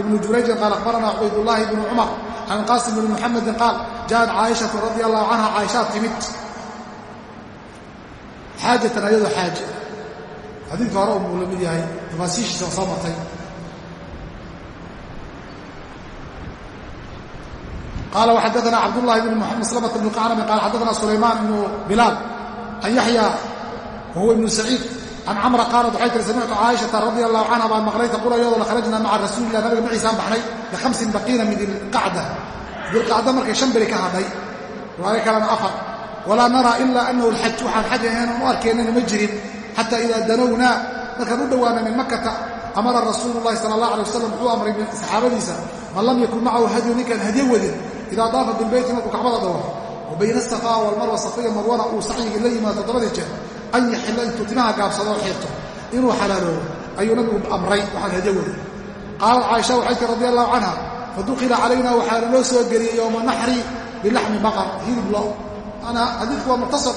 ibnu jurayjin qaal akhbarana cubaydullaahi bnu cumar can qaasim bni muxamedin qaal jaad caaishatu radi allahu canha caaishaa timid xaajatan ayadoo xaaje xadiidka hore unbuu la mid yahay tafaasiishiisa oo soo martay qaala waxaddaana cabdullahi bn muxamed slamata bnu qacnami qaala xaddaana sulaymaan ibnu bilaal an yaxya wahuwa ibnu saciid can camra qaalat waxay tiri samictu caaishata radia allahu canha baan maqlay taqul iyadoo lakharajna maca rasuulilah nabiga maciisaan baxnay bihamsin baqiina min dilqacda dilqacda markay shan beri ka hadhay riwaayo kalena afar walaa naraa ilaa anahu alxaj waxaan xaj ahayn u arkaynana ma jirin xataa idaa danownaa markaan u dhowaanay min makata amara rasuulu llahi sala allah alay wasalam wuxuu amray saxaabadiisa man lam yakun macahu hadyu ninkaan hadyo wadin idaa daafa bilbeyti markuu kacbada dawaafo wa bayna asafaa walmarwa safiya marwana uu sacyigii la yimaado toddobadii jeer an yaxila intuu timaha gaabsado oo xiirto inuu xalaaloobo ayuu nabigu amray waxaan hadyo waday qaalat caaisha waxay tii radi allahu canha fadukila calayna waxaa naloo soo geliyey yowma naxri bilaxmi baqar hilib lo ana xadiidku waa mukhtasar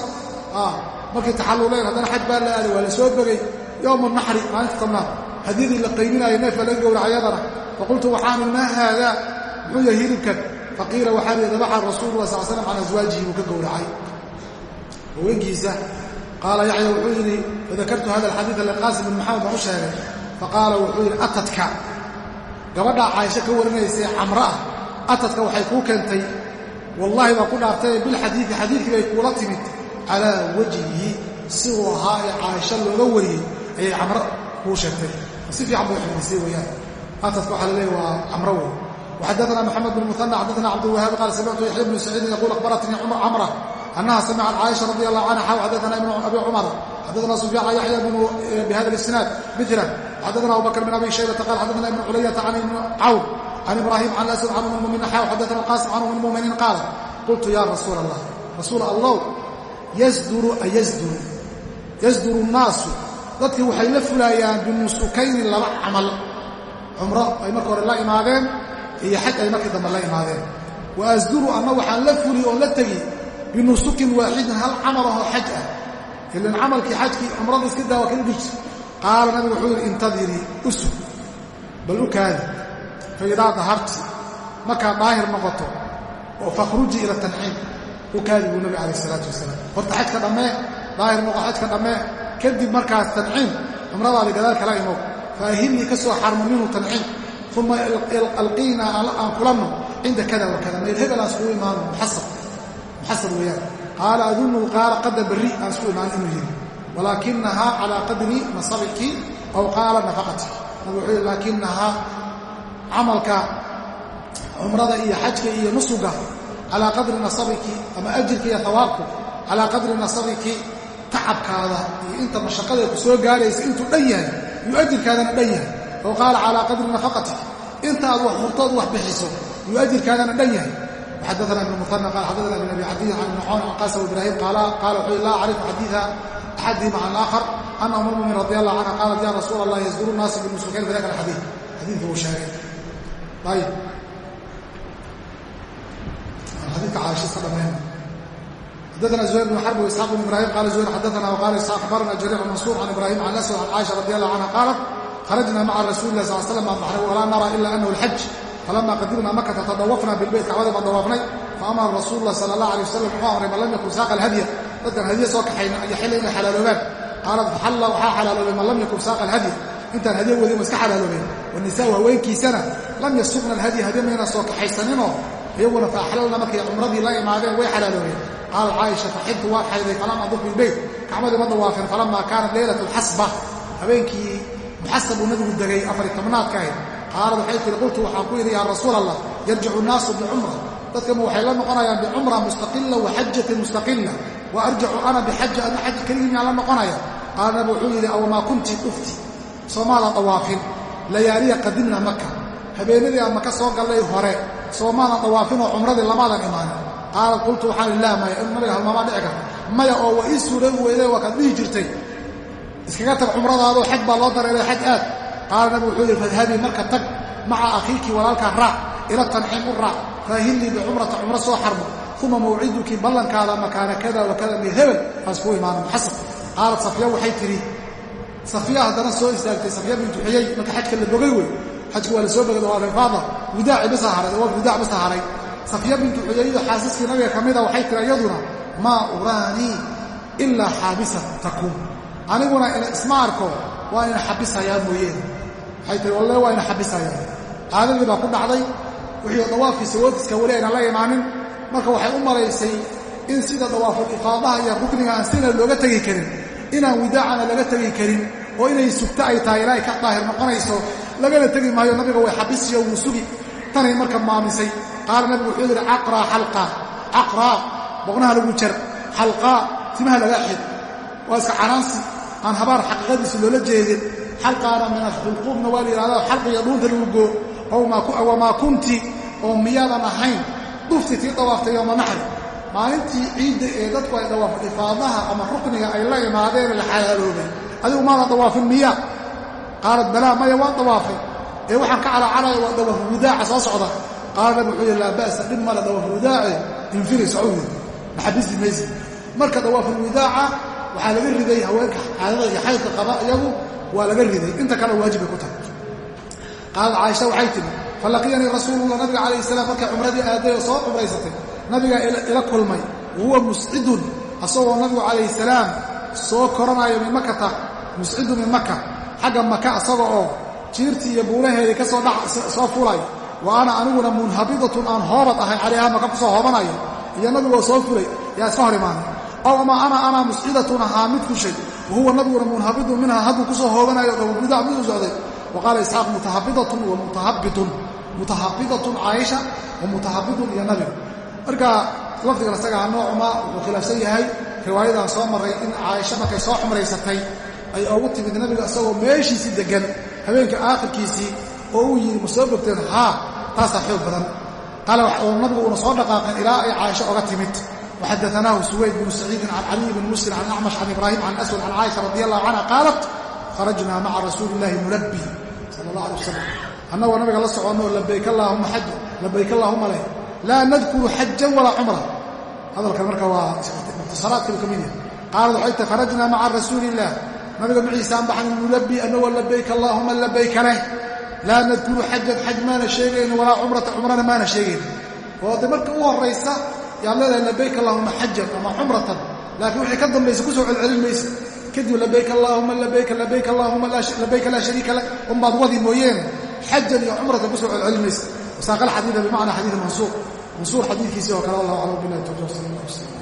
markay taxalluleen haddana xaj baa la aaday waa la soo begay yowma naxri maalinta tobnaad hadyadii la qaybinaayo neefka laga gowracayadana faqultu waxaani maa haadaa muxuu yahay hilibkan faqiila waxaa lihi dabaxa rasuulu lah sal slam can aswaajihi buu ka gowracay haweenkiisa qaala yaxya wuxuu yidhi fadakartu hada alxadiida liqaasim bin maxamed baan u sheegay. Faqaala wuxuu yidhi atadka gabadhaa caaisho ka warinaysay camra ah atadka waxay kuu keentay. Wallaahi baan ku dhaartay bilxadiidi xadiidkii bay kuula timid. Calaa wajhihi siduu ahaa ee caaisho looga wariyey ayay camro kuu sheegtay. Si fiican bay xadiisay weeyaan. Atadka waxaa laleeyahy waa camro wey waxaddaana maxamed bin muana xaddaana cabdulwahaab qaala samictu yaxya bnu saciidin yaquul akhbaratnii camra. أنha samcat cائشha رضي الله عنha xw xadثna iبn abi cmر xadثna سفyاn عن yaحyى بhada الاسناad mثلا xadثna abu bكر بن abi شhaybةa qال xadثna iبn culayةa عن iبn cawd عن ibrahim عن أسد عن أم المؤمiنin xw xadثna الqاsim عن أم المؤمiنiin qاal qultu ya rasuul الlah rasuul allow ysduru ayasduru yasduru الnaasu dadkii waxay la fulaayaan binusukayni laba camal cumro ay marka hore la imaadeen iyo xaj ay markii dambe la imaadeen wa asduru anna waxaan la fuli oon la tegi binusukin waaxidin hal camal ahoo xaj ah ilan camalkii xajkii cumrada iska daawa kala dhiji qaala nabigu wuxuu yidhi intadirii usug bal u kaadi fa idaa daharti markaad daahir noqoto oo fakhruji ila tanciim u kaadi buu nabi calayh isalaatu wasalaam horta xajka dhammee daahir noqo xajka dhammee kadib markaas tanciim cumradaadi gadaal kala imow faahilnii ka soo xarmo minhu tanciim uma alqiinaa aan kulanno cinda kada wa kada meel hebel aan iskugu imaano muxasab muxasab weeyaan qaala adunnu qaala qadda barri aan isku imaano inuu yidhi walaakinahaa calaa qadri nasabiki aw qaala nafaqati nabi wuxuu yidhi laakinahaa camalka cumrada iyo xajka iyo nusuga calaa qadri nasabiki ama ajirka iyo hawaabku calaa qadri nasabiki tacabkaada iyo inta mashaqada ku soo gaaraysa intuu dhan yahay yuu ajirkaadana dhan yahay oo qaala calaa qadri xadana ibn muan qaal xadana ibn abi xadiid an ibn cawn an qasim ibraahim qaala wuxuu laa acrifu xadiia axadihim can aakhar ana uma mumin radi allah canha qaalat ya rasuul allah yasduru naasu bimuslikiin fi daka alxadii xadiidka uu sheegay ayib xadiidka caashiska dhammayna xadana zuhayr bn xarb waisxaaq bn ibrahim qaala zuhayr xadana waqaala akhbarana jariix mansuur can ibrahim can aswad can caaisha radi allah canha qaalat kharajna maca rasuuli lah sal slam maa maxram walaa nara ila anahu alxaj falama qadimna makata tadawafna bilbeyt kacbada baan dawaafnay faamara rasuulu lah sala allah alay wasalam wuxuu amray man lam yakun saaqa alhadya dadkan hadye soo kaxayna iyo xilla inay xalaaloobaan qaalat faxalla waxaa xalaaloobay man lam yakun saaqa alhadya intaan hadye wadin wa iska xalaaloobeen wanisaau haweenkiisana lam yasuqna alhadya hadye mayna soo kaxaysaninoo iyaguna faaxlalna markay cumradii la imaadeen way xalaaloobeen qaalat caaisha faxidtu waan xayday falam aduf bilbeyt kacbadii ma dawaafeen falamaa kaanat leylat alxasba habeenkii muxasab uu nabigu degay afari tobnaadka ahayd qaalad waxay tihi qultu waxaan ku yidhi yaa rasuul allah yarjicu nnaasu bicumra dadkama waxay la noqonayaan bicumra mustaqila wa mustaqila wa arjacu ana bixaja adna xaj keligii miyaan la noqonaya qaala nabi wuxuu yidhi awamaa kunti ufti soomaadan dawaafin layaaliya qadimna maka habeenadii aan maka soo gallay hore soomaadan dawaafinoo cumradii lamaadan imaanin qaalat qultu waxaan ihi laa maya nabiga halmaamaa dhici karta maya oo wa ii suuroobi weyday waa kaad dhihi jirtay iskaga tag cumradaadoo xaj baa loo dareeray xaj aad qaala nabi wuxuu yidhi fadhabii marka tag maca akhiiki walaalkaa raac ila tanciim u raac faahillii bicumrata cumro soo xarmo uma mawciduki ballankaada makaana kada wa kada mid hebel aan iskuu imaano muxasab qaalat safiya waxay tidhi safiya haddana soo istaagtay safiya bintu xuyay marka xajka la bogay wey xajka waa la soo bogay waa rifaada gudaaci bisa haray waa gudaac bisa haray safiya bintu xuyayyo xaasiskii nabiga ka mida waxay tiri iyaduna maa uraanii ilaa xaabisan takuun. Aniguna isma arko waa ina xabisayaa mooyeen waxay tiri walle waa ina xabisayaa caadadii baa ku dhacday wixii dawaafkiisa woofiska weli aynan la imaanin. Marka waxay u malaysay in sida dawaaful ifaadaha iyo rukniga aan sina looga tegi karin inaan widaacana laga tegi karin oo inay sugto ay tahay ilaahay ka daahir noqonayso lagana tegi maayo nabiga way xabisiyo wuu sugi. Tanay marka maamisay qaala nabigu wuxuu yidhi caqraa xalqaa caqraa boqnaha lagu jar xalqaa timaha laga xid. Waa iska canaansi aan habaar xaqiiqadiisu loola jeedin xalqaana min alxulquubna waa la yidhahdaa xalqiga dhuunta lagu goo wamaa kunti oo miyaadan ahayn dhufti tii dawaaftay yooma naxri maalintii ciidda ee dadku ay dawaafo ifaadaha ama rukniga ay la imaadeen la adigu maadan dawaafin miyaa qaalat balaa maya waan dawaafay ee waxaan ka calacalaya waa dawaafu widaaca soo socda. Qaala nabi wuxuu yidhi laa ba'sa dhib male dawaafu widaace infiri socowdi maxabisi maysi marka dawaafulwidaaca waxaa laga riday haweenka caadada iyo xaydka qaba iyagu waa laga riday. Inta kale waajibay ku tahay. Qaalad caaisha waxay tihi falaqiyanii rasuulullah nabiga calayh salaam markay cumradii aaday oo soo cumraysatay nabigaa ila kulmay wahuwa muscidun asagoo nabigu calayh salaam soo koranaayo min makata muscidun min maka xagga maka asaga oo jiirtii iyo buulaheedii ka soo soo fulay wa ana aniguna munhabidatun aan hoobad ahay calayha maka ku soo hoobanayo iyo nabigoo soo fulay yaa iska hor imaanay ow ama ana ana muscidatun ahaa mid kushay wahuwa nabiguna munhabidun minha hadduu ku soo hoobanayo dawagudaa miduu socday wa qaala isxaaq mutahabidatun wa mutahabitun mutahabidatun caaisha wa mutahabidun iyo nabiga marka lafdigan isagaa noocuma wuxuu khilaafsan yahay riwaayadan soo marray in caaisha markay soo xumraysatay ay ugu timid nabiga isagoo meeshiisii deggan habeenka aakhirkiisii oo uu yidhi ma soo bogteen haa taasaa xoog badan qaale nabigu uuna soo dhaqaaqeen ilaa ay caaisha oga timid waxadaanaahu suwayd bnu saciidin can caliy bn muslim can acmash can ibraahim can aswad can caaisha radi allahu canha qaalat kharajnaa maca rasuuli illahi nulabbi sala allah alay wasalam annagoo nabiga la soconno labayk allaahuma xaja labayk allaahuma leh laa nadkuru xajan walaa cumra hadalkan marka waa mukhtasaraadkiibu ka mid yahay qaalad waxay tahi kharajnaa maca rasuuli illah nabiga maciisaan baxan nulabbi annagoo labayk allaahuma labayka leh laa nadkuru xajan xaj maana sheegayno walaa cumrata cumrana maana sheegayno oo de marka u horaysa yaad leedahay labayk allaahuma xajan ama cumratan laakiin waxay ka dambaysa ku soo celcelin maysa. Kadib labayk allaahuma labayka labayk allaahuma labayka laa shariika lak unbaad wadi mooyeene xajan iyo cumratan ku soo celcelin maysa. Wasaaqa alxadiida bimacnaa xadiid mansuur. Mansuur xadiidkiisii oo kale wallahu aclam billahi tawfiiq sala allah